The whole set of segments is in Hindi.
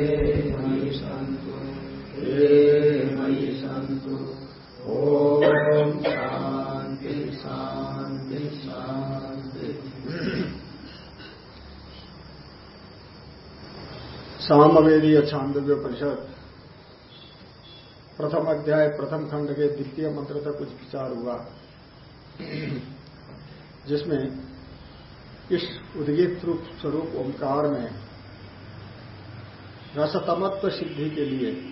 शान्ति सामवेदीय छांदव्य परिषद प्रथम अध्याय प्रथम खंड के द्वितीय मंत्र तक कुछ विचार हुआ। जिसमें इस उद्गित रूप स्वरूप ओंकार में रसतमत्व सिद्धि के लिए।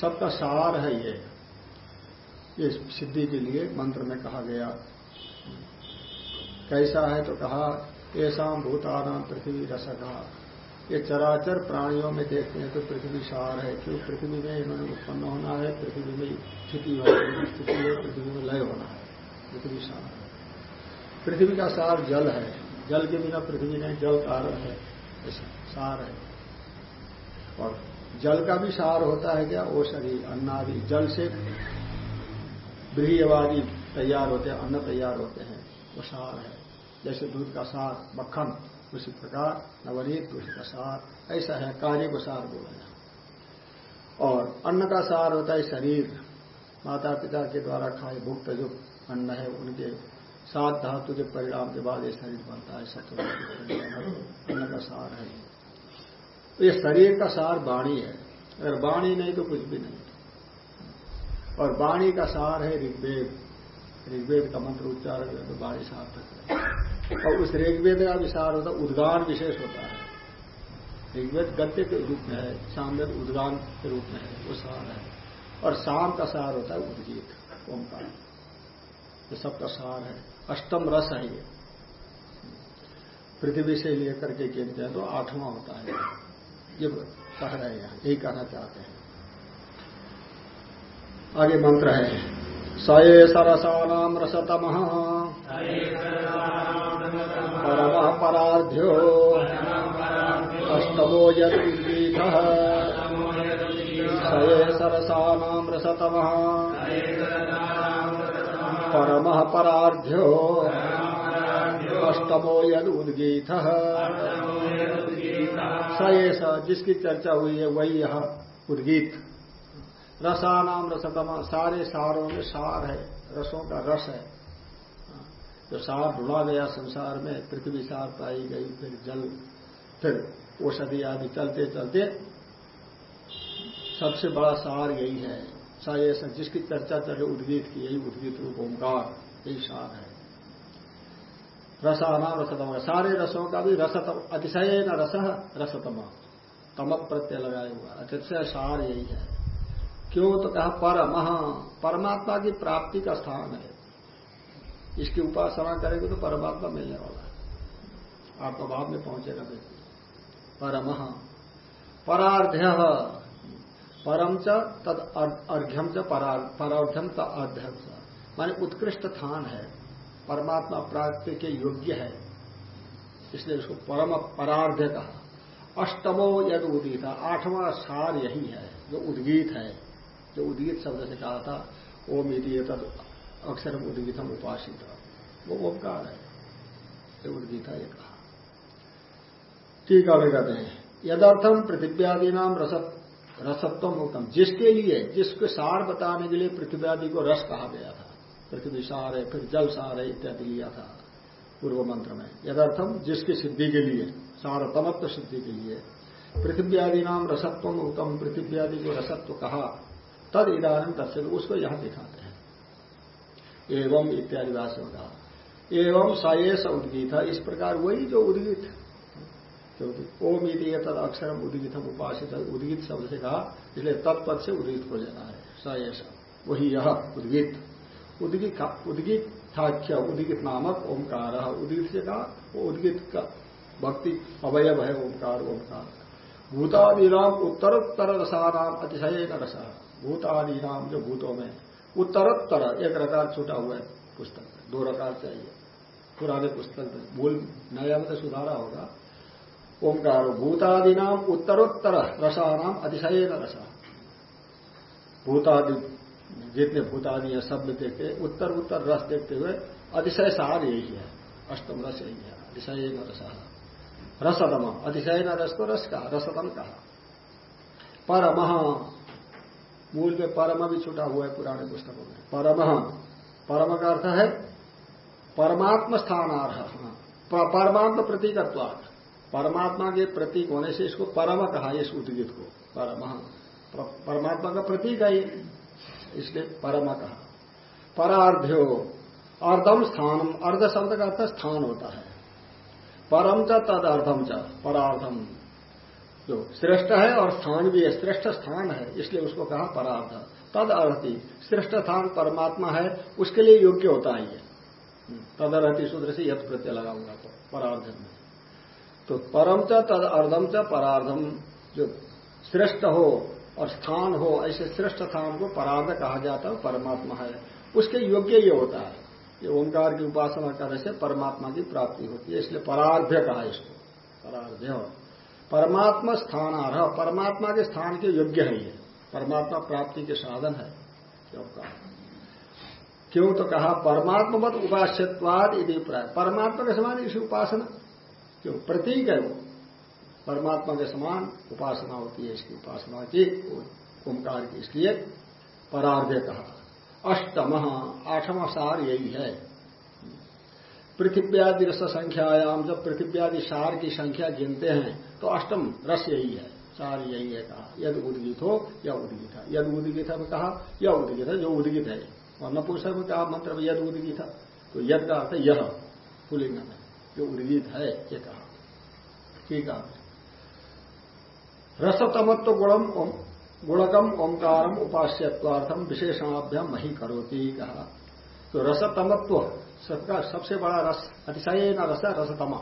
सबका सार है ये। ये सिद्धि के लिए मंत्र में कहा गया। कैसा है तो कहा ऐसा भूतानाम पृथ्वी रसका ये चराचर प्राणियों में देखते हैं तो पृथ्वी सार है, क्यों? पृथ्वी में इन्होंने उत्पन्न होना है, पृथ्वी में स्थिति स्थिति है, पृथ्वी में लय होना है, पृथ्वी सार है। पृथ्वी का सार जल है। जल के बिना पृथ्वी नहीं, जल कारण है, ऐसा सार है। और जल का भी सार होता है क्या? औषधि अन्नादि जल से ब्रीहवादी तैयार होते हैं, अन्न तैयार होते हैं। वो सार है। जैसे दूध का सार, मक्खन, उसी प्रकार नवनीत उसी का सार। ऐसा है, कार्य को सार बोला और अन्न का सार होता है शरीर। माता पिता के द्वारा खाए भुक्त जो अन्न है, उनके सात धातु के परिणाम के बाद ये शरीर बनता है सत्य अन्न का सार है। तो ये शरीर का सार वाणी है। अगर वाणी नहीं तो कुछ भी नहीं। और वाणी का सार है ऋग्वेद। ऋग्वेद का मंत्र उच्चारण तो वाणी सार्थक है। और उस ऋग्वेद का भी सार होता है, उद्गान विशेष होता है। ऋग्वेद गद्य के रूप में है, सामवेद उद्गान के रूप में है, वो सार है। और शाम का सार होता है उद्गीत, ओंकार। ये सबका सार है। अष्टम रस है ये। पृथ्वी से लेकर के गिनते हैं तो आठवां होता है। ये कह रहे हैं, यही कहना चाहते हैं। आगे मंत्र है, सये सरसानाम रसतम। परम पराध्यो अष्टमो यदीथ सये सरसानाम रसतम। परम पराध्यो अष्टमो यद उद्गीत स जिसकी चर्चा हुई है, वही यह उद्गीत। रसानाम रसतम, सारे सारों में सार है, रसों का रस है। जो सार ढूंढा गया संसार में, पृथ्वी सार पाई गई, फिर जल, फिर औषधि आदि चलते चलते सबसे बड़ा सार यही है। सा जिसकी चर्चा चले उद्गीत की, यही उद्गीत रूप ओंकार, यही सार है। रसानाम रसतम सारे रसों का भी रसतम अतिशय न रस रसतम। तम प्रत्यय लगाए हुआ। अतिशय सार यही है। क्यों? तो कहा, परम परमात्मा की प्राप्ति का स्थान है। इसकी उपासना करेंगे तो परमात्मा मिलने वाला है। आत्मभाव में पहुंचेगा व्यक्ति परम परार्ध्य परम च तद अर्घ्यम च परार्ध्यम त अर्ध्यम च। माने उत्कृष्ट स्थान है। परमात्मा प्राप्ति के योग्य है। इसलिए उसको परम परार्ध्य कहा। अष्टमो यद उदित। आठवां सार यही है, जो उद्गीत है। जो उद्गीत शब्द से कहा था, ओम यदि तद अक्षर उद्गीतम उपासित। वो ओंकार है ये उद्गीता ये कहा। ठीक है कहते हैं। यदर्थम पृथ्व्यादि नाम रसत, रसत्वम उत्तम जिसके लिए, जिसके सार बताने के लिए पृथ्व्यादि को रस कहा गया था। पृथ्वी सार है फिर जल सार है इत्यादि लिया था पूर्व मंत्र में। यदार्थम जिसकी सिद्धि के लिए सारतमत्व सिद्धि के लिए पृथ्वी आदि नाम रसत्व उत्तम पृथ्वी आदि को रसत्व कहा, तद इधारण दर्शन उसको यहाँ दिखाते हैं। एवं इत्यादि भाषण कहा। एवं सयेष उद्गीत, इस प्रकार वही जो उद्गीत, क्योंकि ओम यदि तद अक्षरम उद्गीतम उपासित, उद्गीत शब्द से कहा, इसलिए तत्पद से उद्गीत हो जाना है। सयेष वही यह उद्गीत। उद्गित उदगित थाख्य, उद्गित नामक ओंकार उद्गित से कहा उद्गित का भक्ति, अवयव है, ओंकार ओंकार। भूतादिनाम उत्तरोत्तर रसानाम अतिशय रसा। भूतादिनाम जो भूतों में उत्तरोत्तर, एक रकार छूटा हुआ है पुस्तक दो रकार चाहिए। पुराने पुस्तक में भूल नया में तो सुधारा होगा। ओंकार, भूतादिनाम उत्तरोत्तर रसानाम अतिशय रसा। भूतादि जितने भूतादि है, सब देखते उत्तर उत्तर रस देखते हुए अतिशय सार यही है। अष्टम रस यही है। अतिशय न रस रसतम। अतिशय न रस को रस कहा। रसतम कहा। परम। मूल में परम भी छुटा हुआ है पुराने पुस्तकों में। परम। परम का अर्थ है परमात्म स्थानार्ह। परमात्म प्रतीकत्वाद परमात्मा के प्रतीक होने से इसको परम कहा, इस उद्गित को। परम। परमात्मा का प्रतीक है इसलिए परम कहा। परार्ध्यो, अर्धम स्थानम, अर्ध शब्द का अर्थ स्थान होता है। परम च, तद अर्धम च, परार्धम। जो श्रेष्ठ है और स्थान भी है, श्रेष्ठ स्थान है, इसलिए उसको कहा परार्थ तद अर्थी श्रेष्ठ स्थान परमात्मा है, उसके लिए योग्य होता है ये। तद अर्थी सूत्र से यथ प्रत्यय लगाऊँगा तो परार्ध में। तो परम च, तद अर्धम च, परार्धम। जो श्रेष्ठ हो और स्थान हो, ऐसे श्रेष्ठ स्थान को परार्ध कहा जाता है परमात्मा है। उसके योग्य ये होता है। ये ओंकार की उपासना करने से परमात्मा की प्राप्ति होती है, इसलिए परार्ध्य कहा इसको। परार्ध्य परमात्मा स्थान आ रहा परमात्मा के स्थान के योग्य है ये। परमात्मा प्राप्ति के साधन है। क्यों कहा? क्यों तो कहा परमात्मा मत उपास्यवाद यदि परमात्मा के समान इसी उपासना। क्यों? प्रतीक है वो। परमात्मा के समान उपासना होती है, इसकी उपासना की, ओंकार की, इसलिए परार्ध्य कहा अष्टम, आठवा सार यही है। पृथ्व्यादि रस संख्यायाम जब पृथ्व्यादि सार की संख्या गिनते हैं तो अष्टम रस यही है। सार यही है कहा, यद उदगित हो, या उदगित। है यद उदगित है कहा, या उदगित है, जो उदगित है। और नपुंसक में कहा मंत्र में यद उदगित? तो यद का अर्थ यह पुलिंग में जो उदगित है, ये कहा। ठीक है। रसतमत्व गुणम गुणकम ओंकारम उपास्यत्वार्थम विशेषणाभ्याम वही करोती कहा तो रसतमत्व, सबका सबसे बड़ा रस अतिशय न रस है रसतमा।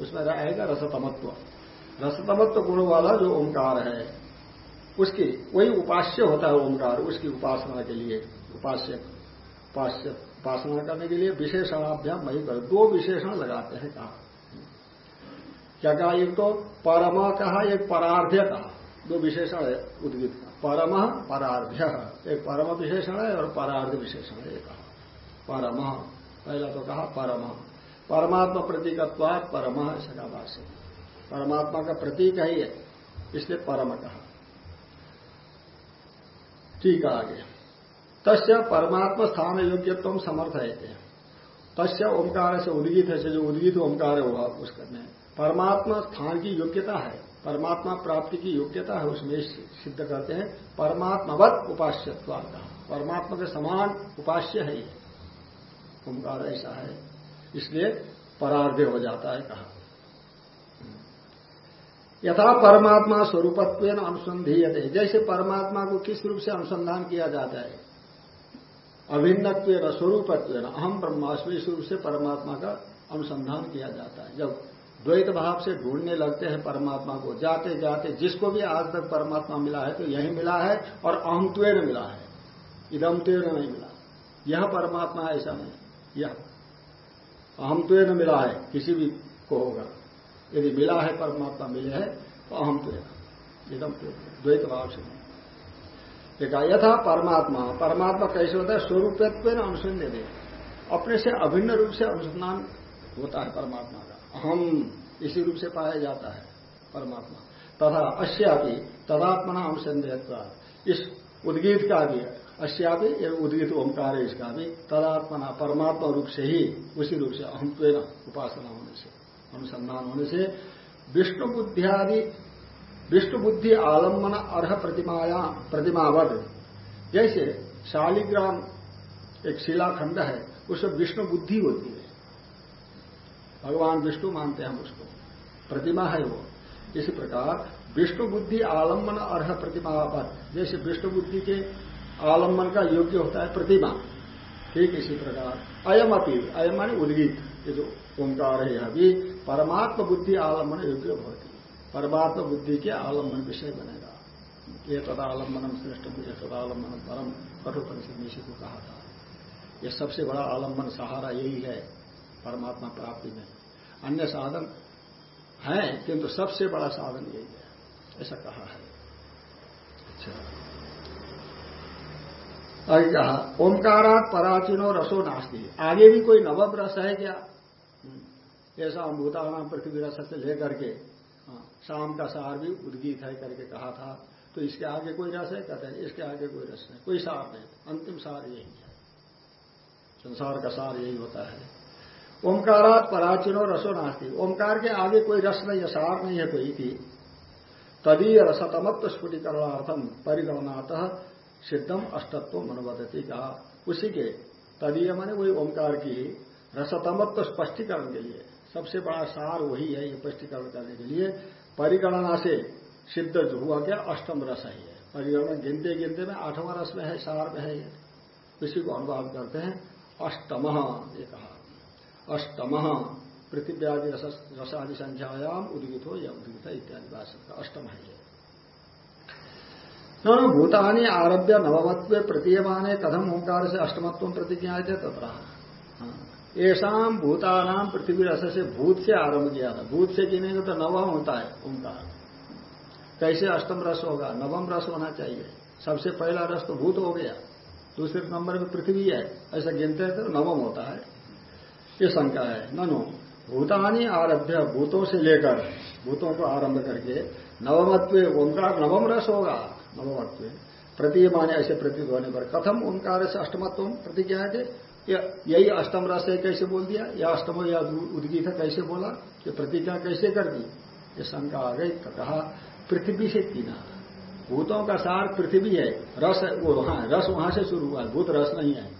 उसमें आएगा रसतमत्व। रसतमत्व गुण वाला जो ओंकार है, उसकी, वही उपास्य होता है ओंकार, उसकी उपासना के लिए, उपास्य उपास्य, उपासना करने के लिए विशेषणाभ्याम वही करो, दो विशेषण लगाते हैं कहा। क्या एक तो परम कहा एक परार्ध्य कहा दो विशेषण है उद्गित का। परम, परार्ध्य। एक परम विशेषण है और परार्ध विशेषण है कहा। परम। पहला तो कहा परम। परमात्मा प्रतीकत्वाद परम, ऐसा परमात्मा का प्रतीक है इसलिए परम कहा। ठीक है आगे। तस्य परमात्मा स्थान योग्यत्व समर्थ है तस्य ओंकार से उद्गित है जो उद्गित ओंकार होगा उसका परमात्मा स्थान की योग्यता है, परमात्मा प्राप्ति की योग्यता है उसमें सिद्ध करते हैं, परमात्मावत उपास्यत्वा का परमात्मा के समान उपास्य है ये। ओंकार ऐसा है, इसलिए परार्ध्य हो जाता है कहा। यथा परमात्मा स्वरूपत्व अनुसंधीयते। जैसे परमात्मा को किस रूप से अनुसंधान किया जाता है? अभिन्नत्व स्वरूपत्व अहम ब्रह्मास्म इस रूप से परमात्मा का अनुसंधान किया जाता है। जब द्वैत भाव से ढूँढने लगते हैं परमात्मा को। जाते जाते, जिसको भी आज तक परमात्मा मिला है तो यही मिला है और अहमत्वेन मिला है। इदमत्वेन नहीं मिला। यह परमात्मा ऐसा नहीं। यह अहमत्वेन मिला है, किसी भी को होगा। यदि मिला है, परमात्मा मिले है तो अहमत्वेन इदम द्वैत भाव से देखा, यथा परमात्मा। परमात्मा कैसे होता है? स्वरूपत्व अनुसंध दे अपने से अभिन्न रूप से अनुसंधान होता है परमात्मा हम इसी रूप से पाया जाता है, परमात्मा। तथा अश्यापि तदात्मना अनुसंदेह इस उद्गीत का भी अश्यापि उद्गीत ओंकार है इसका भी, तदात्मना, परमात्मा रूप से ही, उसी रूप से अहमत्व उपासना होने से, अनुसंधान होने से विष्णु बुद्धियादि विष्णु बुद्धि आलंबन अर्ह प्रतिमाया प्रतिमावध जैसे शालिग्राम एक शिलाखंड है उसमें विष्णु बुद्धि होती है। भगवान विष्णु मानते हैं हम उसको। प्रतिमा है वो। इसी प्रकार विष्णु बुद्धि आलंबन अर्ह प्रतिमा पर। जैसे विष्णु बुद्धि के आलंबन का योग्य होता है प्रतिमा। ठीक इसी प्रकार अयम अपी अयम मानी उद्गीत। ये जो ओंकार है यह भी परमात्म बुद्धि आलंबन योग्य होती परमात्म बुद्धि के आलंबन विषय बनेगा। ये तदालंबनम श्रेष्ठ ये तदालंबनम परम। कठोपनिषद को कहा था। यह सबसे बड़ा आलंबन सहारा यही है। परमात्मा प्राप्ति में। अन्य साधन है किंतु सबसे बड़ा साधन यही है। ऐसा कहा है। अच्छा। आगे कहा ओंकारात पराचीनो रसो नास्ती। आगे भी कोई नवम रस है क्या? हम्म। ऐसा अमृतानाम पृथ्वी रस से लेकर के हाँ, शाम का सार भी उद्गीत है करके कहा था। तो इसके आगे कोई रस है? कहते हैं इसके आगे कोई रस नहीं। कोई सार नहीं। अंतिम सार यही है। संसार का सार यही होता है। ओंकारात पराचिनो रसो नास्ती। ओंकार के आगे कोई रस नहीं है सार नहीं है कोई थी तदीय रसतमत्व स्फुटीकरणार्थम परिगमनात सिद्धम अष्टत्व मनोबदती कहा। उसी के तदीय माने वही ओंकार की रसतमत्व स्पष्टीकरण के लिए। सबसे बड़ा सार वही है ये स्पष्टीकरण करने के लिए। परिगणना से सिद्ध जो हुआ क्या? अष्टम रस है परिगणना गिनते गिनते में आठवां रस में है, सार में है ये। उसी को अनुवाद करते हैं। अष्टम ये कहा। अष्टम पृथ्व्यादि रसादि संख्यायाम उद्गित हो या उद्गित इत्यादि भाषण अष्टम है। ये न, भूतानी आरभ्य नवमत्व प्रतीयमाने कथम ओंकार से अष्टमत्व प्रतिज्ञा थे तथा ऐसा भूतानाम पृथ्वी रस से भूत से आरंभ किया था भूत से गिनेंगे तो नवम होता है ओंकार कैसे अष्टम रस होगा? नवम रस होना चाहिए। सबसे पहला रस तो भूत हो गया। दूसरे नंबर में पृथ्वी है। ऐसा गिनते हैं तो नवम होता है। ये शंका है। ननो भूतानी आरभ्य भूतों से लेकर, भूतों को आरंभ करके नवमत्व ओंकार, नवम रस होगा, नवमत्व। प्रतीय माने ऐसे प्रतीत होने पर कथम ओंकार से अष्टमत्व प्रतिज्ञा है यही अष्टम रस है कैसे बोल दिया? या अष्टम या उदगी था कैसे बोला? ये प्रतिज्ञा कैसे कर दी? ये शंका आ गई। कहा पृथ्वी से पीना भूतों का सार पृथ्वी है। रस वो वहाँ, रस वहाँ से शुरू हुआ भूत रस नहीं है।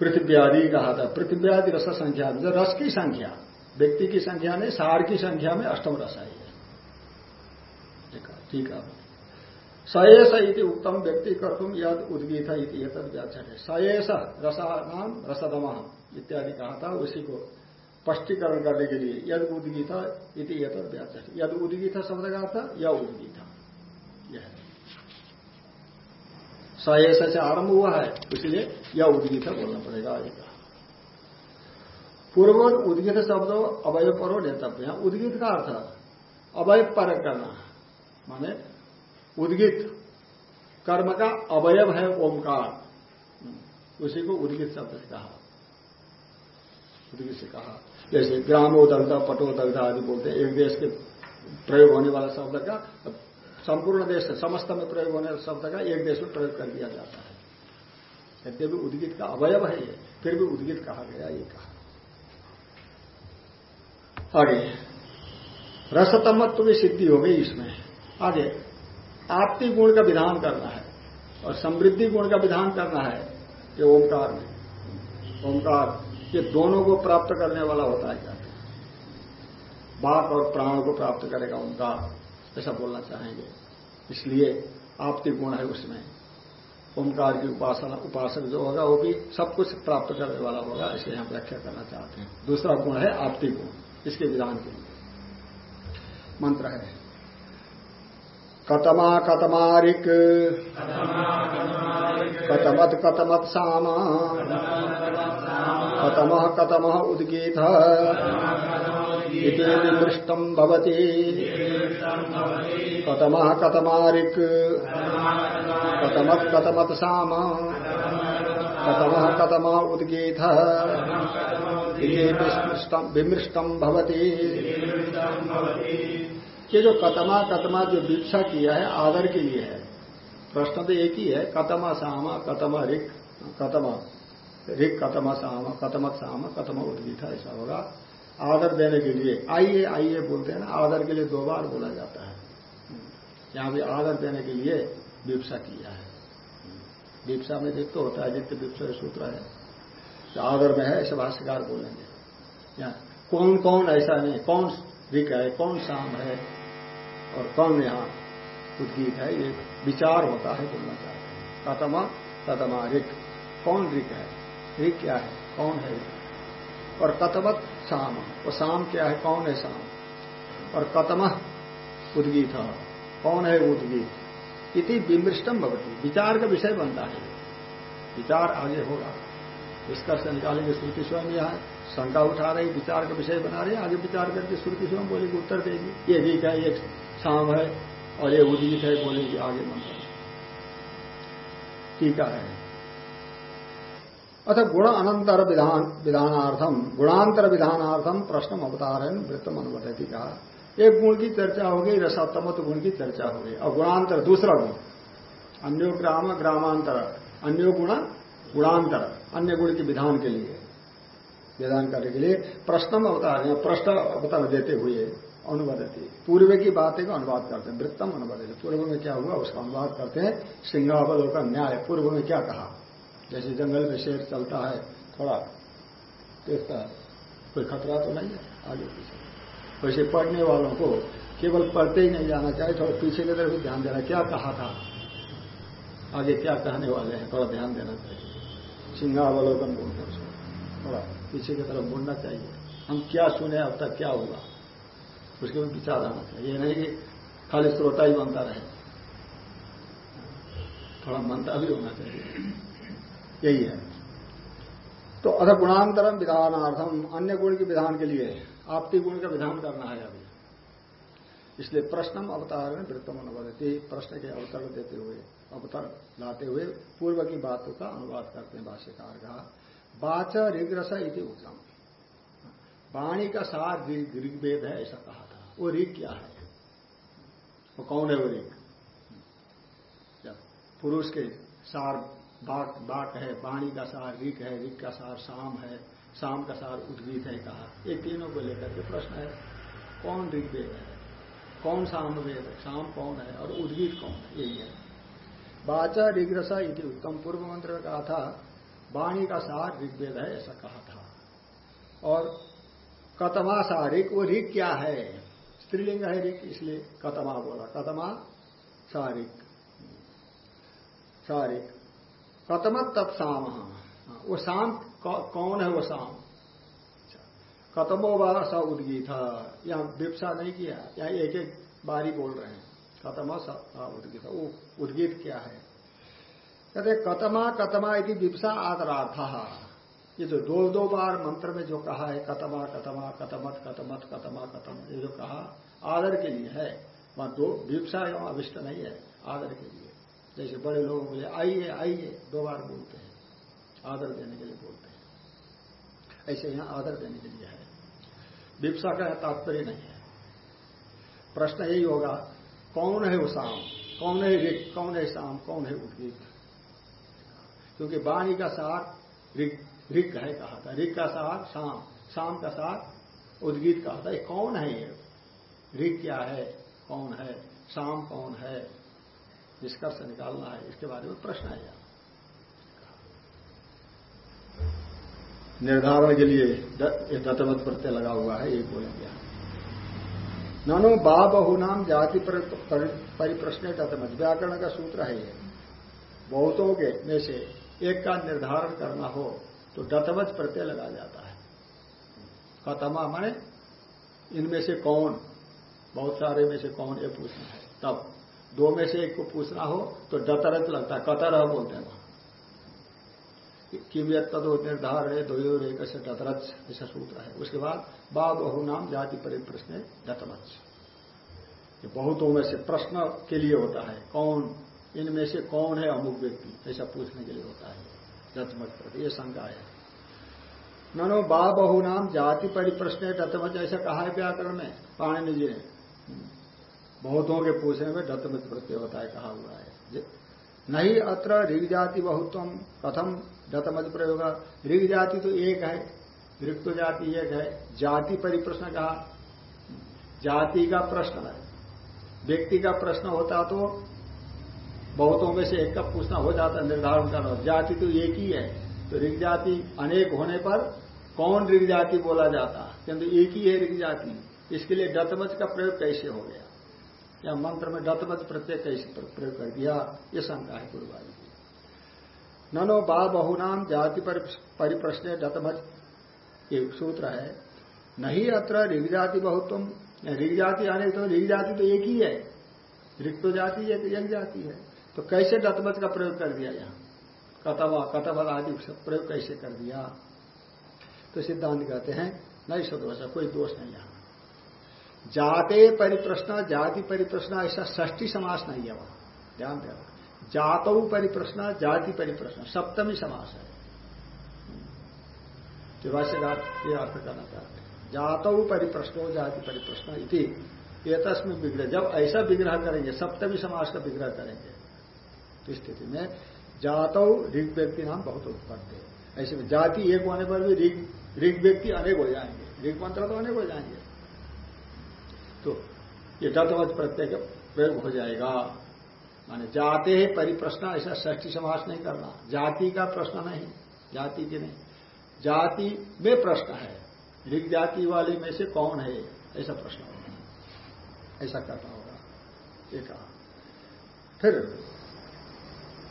पृथ्वी आदि कहा था। पृथ्वी आदि रस संख्या जो रस की संख्या, व्यक्ति की संख्या नहीं सार की संख्या में अष्टम रस आई है, ठीक है। सयेष इति उत्तम व्यक्ति कर तुम यद उद्गीत व्याख्या है। सयेष रसानाम रसदम, इत्यादि कहा था, उसी को स्पष्टीकरण करने के लिए। यद उद्गीत इति व्याख्या यद उद्गीत शब्द का था या उद्गीत। यह सयेष से आरंभ हुआ है, इसलिए यह उद्गीत बोलना पड़ेगा आगे का। पूर्व उद्गीत शब्द अवय परो नेतव्य उद्गीत का अर्थ अवय पर करना माने उद्गित, कर्म का अवयव है ओंकार। उसी को उद्गित शब्द से कहा। उद्गित से कहा। जैसे ग्रामो दग्ध पटो दग्ध आदि बोलते हैं। एक देश के प्रयोग होने वाला शब्द का संपूर्ण देश समस्त में प्रयोग होने वाले शब्द का एक देश में प्रयोग कर दिया जाता है। यद्यपि उद्गित का अवयव है ये, फिर भी उद्गित कहा गया ये कहा। आगे, रसतमत्व की सिद्धि हो गई इसमें। आगे आपती गुण का विधान करना है और समृद्धि गुण का विधान करना है ये ओंकार में। ओंकार, ये दोनों को प्राप्त करने वाला होता है क्या? बाप और प्राण को प्राप्त करेगा ओंकार। ऐसा बोलना चाहेंगे। इसलिए आपती गुण है उसमें। ओंकार की उपासना, उपासक जो होगा वो भी सब कुछ प्राप्त करने वाला होगा इसे हम व्याख्या करना चाहते हैं। दूसरा गुण है आपती गुण, इसके विधान के लिए। मंत्र है, कतमा कतमारिक, कतमत कतमत सामा, कतम कतम उद्गीत विमृष्टम भवति। कतम कतमारिक कतमत कतमत साम कतम कतम उद्गीत विमृष्टम भवति। ये जो कतमा कतमा जो दीक्षा किया है, आदर के लिए है। प्रश्न तो एक ही है कतमा सामा कतमा रिक कतमा रिक कतमा सामा कतमत सामा कतमा उद्गीता ऐसा होगा। आदर देने के लिए, आइए आइए बोलते हैं ना, आदर के लिए दो बार बोला जाता है। यहाँ भी आदर देने के लिए विप्सा किया है। विप्सा में देख तो होता है जितने विप्सा सूत्र है तो आदर में है, ऐसे भाष्यकार बोलेंगे। यहाँ कौन कौन ऐसा नहीं कौन रिक है, कौन शाम है, और कौन यहाँ उद्गीत है, ये विचार होता है, बोलना चाहते हैं। कतमा कतमा रिक कौन रिक है? रिक क्या है? कौन है और कतमत शाम वो शाम क्या है? कौन है शाम और कतम उद्गीत। कौन है उद्गीत? इति विमृष्टम भवती। विचार का विषय बनता है। विचार आगे होगा। निष्कर्ष निकालेंगे श्रुति स्वयं यहाँ। शंका उठा रही, विचार का विषय बना रहे, आगे विचार करके श्रुति स्वयं बोलेगी, उत्तर देगी। ये रिक है? एक शाम है और ये उदित है, बोलेगी, आगे मंत्र। टीका है। अथ गुण अनंतर विधान विधानार्थम गुणांतर विधानार्थम प्रश्न अवतारण वृत्तम अनुबद्धति का एक गुण की चर्चा हो गई गुण की चर्चा हो गई। और गुणांतर दूसरा गुण। अन्यो ग्राम, ग्रामांतर। अन्यो गुण, गुणांतर। अन्य गुण के विधान के लिए। विधान करने के लिए प्रश्न अवतार प्रश्न अवतार देते हुए अनुवादती। पूर्व की बातें का अनुवाद करते हैं। वृत्तम अनुवाद पूर्व में क्या हुआ, उसका अनुवाद करते हैं। सिंहावलों का न्याय। पूर्व में क्या कहा? जैसे जंगल में शेर चलता है थोड़ा देखता है, कोई खतरा तो नहीं है? आगे पीछे। वैसे पढ़ने वालों को केवल पढ़ते ही नहीं जाना चाहिए, थोड़ा पीछे की तरफ़ ध्यान देना। क्या कहा था? आगे क्या कहने वाले हैं? थोड़ा ध्यान देना चाहिए। सिंहावलोकन बोलते हैं उसको। थोड़ा पीछे की तरफ़ मुड़ना चाहिए। हम क्या सुने, अब तक क्या हुआ? उसके भी विचार आना चाहिए। ये नहीं कि खाली श्रोता ही बनता रहे। थोड़ा मनता भी होना चाहिए। यही है। तो अथ गुणांतरम विधानार्थम अन्य गुण के विधान के लिए आपती गुण का विधान करना है अभी। इसलिए प्रश्नम अवतार में वृत्तम अनुवादती प्रश्न के अवतर देते हुए, अवतर लाते हुए पूर्व की बातों का अनुवाद करते हैं भाष्यकार का बाच ऋग्रस इति उत्तम वाणी का सार ऋग्वेद है, ऐसा कहा था। वो ऋग क्या है? वो कौन है वो ऋग? पुरुष के सार बाक बाक है वाणी का सार ऋग है ऋग का सार शाम है शाम का सार उद्गीत है कहा। ये तीनों को लेकर के प्रश्न है, कौन ऋग्वेद है? कौन साम वेद है? शाम कौन है और उद्गीत कौन है? यही है। बाचा ऋग्रसा इति उत्तम। पूर्व मंत्र में कहा था, वाणी का सार ऋग्वेद है, ऐसा कहा था। और कतमा सारिक वो ऋग क्या है? स्त्रीलिंग है ऋग, इसलिए कतमा बोला। कतमा सारिक सारिक कतमत तत्साम वो शाम कौन है वो शाम कतमो व स उद्गीत। यहाँ विपसा नहीं किया। यहाँ एक एक बारी बोल रहे हैं। कतमा स उद्गीत। वो उद्गीत क्या है? कहते कतमा कतमा यदि विपसा आदरार्थ। ये जो दो दो बार मंत्र में जो कहा है कतमा कतमा कतमत कतमत कतमा कतम ये जो कहा, आदर के लिए है। वहाँ दो, विपसा एवं अभिष्ट नहीं है, आदर के लिए। जैसे बड़े लोगों के लिए आइए आइए। दो बार बोलते हैं। आदर देने के लिए बोलते हैं। ऐसे यहाँ आदर देने के लिए है। विपसा का तात्पर्य नहीं है। प्रश्न यही होगा, कौन है वो कौन है ऋग? कौन है शाम कौन है उद्गीत? क्योंकि वाणी का सार ऋग है कहा था। ऋग का सार शाम शाम का सार उद्गीत कहा था। कौन है ये? ऋग क्या है? कौन है? शाम कौन है? निष्कर्ष निकालना है, इसके बारे में प्रश्न है निर्धारण के लिए दत्तवत प्रत्यय लगा हुआ है ये बोलेंगे ननो बा बहु नाम जाति परिप्रश्न दत्तमत व्याकरण का सूत्र है ये। बहुतों के में से एक का निर्धारण करना हो तो दत्तवत प्रत्यय लगा जाता है। कतमा माने, इनमें से कौन, बहुत सारे में से कौन ये पूछना है, तब। दो में से एक को पूछना हो तो डतरत लगता है कतर बोलते हैं किमियत तदो निर्धारण है दो एक डतरच ऐसा सूत्र है। उसके बाद बा बहु नाम जाति परिप्रश्न डतमच ये बहुतों में से प्रश्न के लिए होता है, कौन? इनमें से कौन है अमुक व्यक्ति? ऐसा पूछने के लिए होता है। डतमच प्रति ये शंका है। ननो बा बहु नाम जाति परिप्रश्न डतमच ऐसा कहा है व्याकरण में? पाणिनि जी ने। बहुतों के पूछने में डतमच प्रत्यय होता है कहा हुआ है। नहीं अत्र ऋग जाति बहुत्व कथम डतमत प्रयोग? ऋग जाति तो एक है ऋग तो जाति एक है। जाति परिप्रश्न कहा। जाति का प्रश्न है। व्यक्ति का प्रश्न होता तो बहुतों में से एक का पूछना हो जाता निर्धारण करना जाति तो एक ही है। तो ऋग जाति अनेक होने पर कौन ऋग जाति बोला जाता? किंतु एक ही है ऋग जाति इसके लिए डतमच का प्रयोग कैसे हो गया? या मंत्र में डतमत प्रत्यय कैसे प्रयोग कर दिया? ये शंका है पूर्वादि की ननो बा बहुनाम जाति पर, परिप्रश्न डतमत ये सूत्र है, नहीं अत्र ऋग जाति बहुत्व। ऋग जाति आने तो ऋग जाति तो एक ही है। ऋग जाति एक यज्ञ जाति है। तो कैसे डतमत का प्रयोग कर दिया यहाँ? कतवा, कतवल आदि प्रयोग कैसे कर दिया? तो सिद्धांत कहते हैं, नहीं सदोष कोई दोष नहीं यहाँ। जाते परिप्रश्न, जाति परिप्रश्न, ऐसा ष्टी समास नहीं है वहाँ। ध्यान देना। जातौ परिप्रश्न, जाति परिप्रश्न, सप्तमी समास है। ये अर्थ करना चाहते हैं। जातौ परिप्रश्नो, जाति परिप्रश्न इति। तस्में विग्रह, जब ऐसा विग्रह करेंगे, सप्तमी समाज का विग्रह करेंगे तो स्थिति में जातो ऋग व्यक्ति नाम बहुत उत्पत्ति ऐसे में जाति एक होने पर भी ऋग व्यक्ति अनेक हो जाएँगे। ऋग मंत्र तो अनेक हो जाएँगे। तो ये दत्तवत प्रत्यय का प्रयोग हो जाएगा। माने जाते है परिप्रश्न, ऐसा ष्ठी समास नहीं करना। जाति का प्रश्न नहीं, जाति के नहीं। जाति में प्रश्न है, ऋग जाति वाले में से कौन है? ऐसा प्रश्न ऐसा करना होगा। ये कहा। फिर,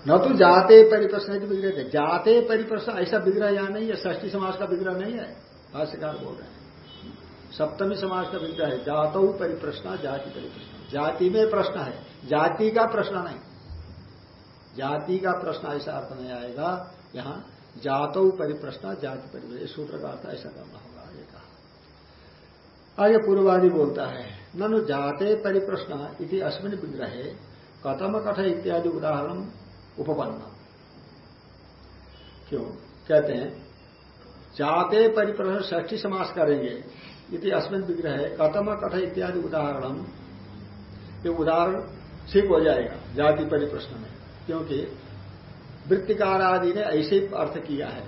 न तो जाते परिप्रश्न बिगड़े थे जाते परिप्रश्न ऐसा विग्रह या नहीं है ष्ठी समाज का विग्रह नहीं है? भाष्यकार बोल रहे हैं। सप्तमी समाज का विग्रह है। जातो परिप्रश्न, जाति परिप्रश्न। जाति में प्रश्न है। जाति का प्रश्न नहीं। जाति का प्रश्न ऐसा अर्थ नहीं आएगा। यहाँ जातो परिप्रश्न, जाति परिप्रश्न सूत्र का अर्थ ऐसा करना होगा, ये कहा। आगे पूर्वादि बोलता है, ननु जाते परिप्रश्न इति अश्विन विग्रह कथम कथ इत्यादि उदाहरण उपपन्न क्यों? कहते हैं, जाते परिप्रश्न ष्ठी समास करेंगे। इति अस्मिन विग्रह है कथम कथ इत्यादि उदाहरण। ये उदाहरण ठीक हो जाएगा, जाति परिप्रश्न में, क्योंकि वृत्तिकार आदि ने ऐसे अर्थ किया है।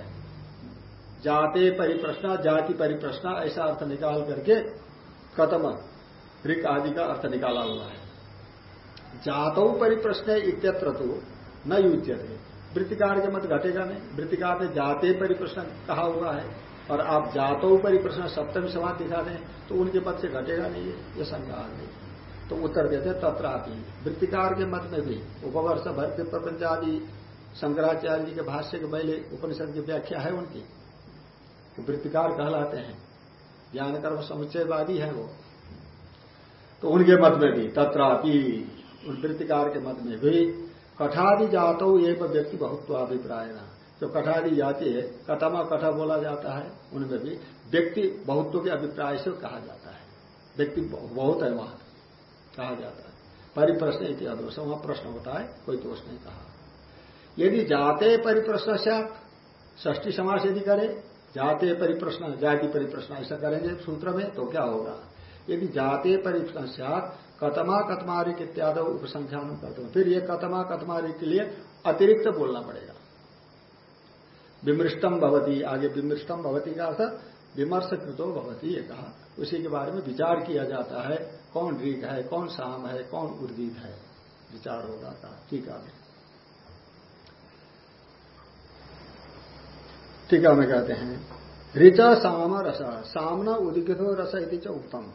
जाते परिप्रश्न, जाति परिप्रश्न, ऐसा अर्थ निकाल करके कथम, ऋक आदि का अर्थ निकाला हुआ है। जातो परिप्रश्न इत्यत्र तो न युज्य थे वृत्तिकार के मत घटेगा नहीं। वृत्तिकार ने जाते परिप्रश्न कहा हुआ है। और आप जातो पर ही प्रश्न सप्तमी समाज दिखा दें तो उनके पद से घटेगा नहीं, ये शंका आ तो उत्तर देते तत्रापि, वृत्तिकार के मत में भी, उपवर्ष भरते प्रपंच आदि शंकराचार्य जी के भाष्य के पहले उपनिषद की व्याख्या है उनकी। तो वृत्तिकार कहलाते हैं, ज्ञान कर्म समुच्चयवादी है वो। तो उनके मत में भी, तत्रापि, उन वृत्तिकार के मत में भी, कठादि जातो एक व्यक्ति बहुत अभिप्राय जो कठादि जाति है, कथमा कथा बोला जाता है, उनमें भी व्यक्ति बहुत्व के अभिप्राय से कहा जाता है। व्यक्ति बहुत है वहाँ, कहा जाता है। परिप्रश्न इति वहाँ प्रश्न होता है, कोई दोष नहीं कहा। यदि जाते परिप्रश्न से ष्टी समाज यदि करे, जाते परिप्रश्न, जाति परिप्रश्न ऐसा करेंगे सूत्र में तो क्या होगा? यदि जाते परिप्रश्न से कतमा कतमारिक इत्यादि उपसंख्यान करते फिर ये कतमा कतमारिक के लिए अतिरिक्त बोलना पड़ेगा। विमृष्टम भवती। आगे विमृष्टम भवती का अर्थ विमर्श कृतो भवती ये कहा उसी के बारे में विचार किया जाता है, कौन ऋग है, कौन शाम है, कौन उर्दीत है। विचार हो होगा कहा टीका में टीका में कहते हैं, ऋचा साम रस सामना उदितो रस इति च उत्तम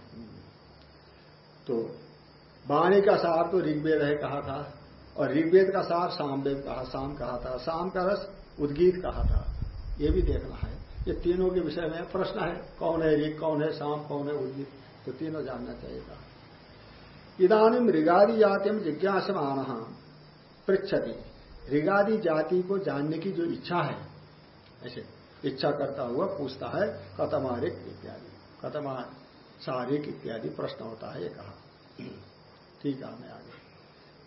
तो वाणी का सार तो ऋग्वेद है कहा था, और ऋग्वेद का सार सामवेद कहा, साम कहा था। शाम का रस उद्गीत कहा था। ये भी देखना है। ये तीनों के विषय में प्रश्न है। कौन है ऋग, कौन है शाम कौन है उद्गीत? तो तीनों जानना चाहिए इधानी मृगादि जाति में जिज्ञासमान पृछति ऋगादि जाति को जानने की जो इच्छा है, ऐसे इच्छा करता हुआ पूछता है कतमारिक इत्यादि कतमा शारिक इत्यादि प्रश्न होता है, ये कहा। ठीक है, मैं आगे।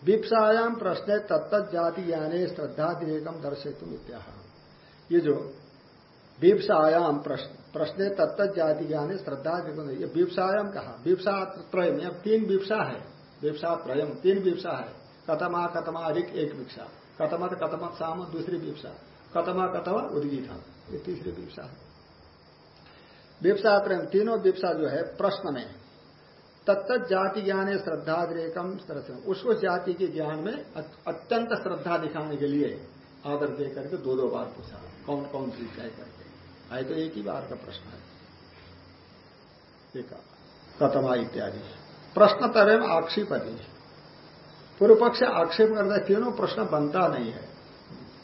विप्सायाम प्रश्न तत्त जाति ज्ञाने श्रद्धातिरेकम दर्शित इत्या ये जो विप्सायाम प्रश्न तत्त जाति ज्ञाने श्रद्धा ये विप्सायाम कहा? विप्सा त्रयम अब तीन विप्सा है। विप्सा त्रयम तीन विप्सा है। कतमा कतमा अधिक एक विप्सा। कतमत कतमत साम, दूसरी विप्सा। कतमा कतमा उदगीत। ये तीसरी विप्सा है। विप्सा प्रेम तीनों विप्सा जो है, प्रश्न में तत्त जाति ज्ञान है श्रद्धाद्रेकम उसको जाति के ज्ञान में अत्यंत श्रद्धा दिखाने के लिए आदर दे करके दो दो बार पूछा, कौन कौन सी कह करके आए तो एक ही बार का प्रश्न है। कतमा इत्यादि। प्रश्न तरह आक्षेपति। पूर्व पक्ष आक्षेप करता है, तीनों प्रश्न बनता नहीं है।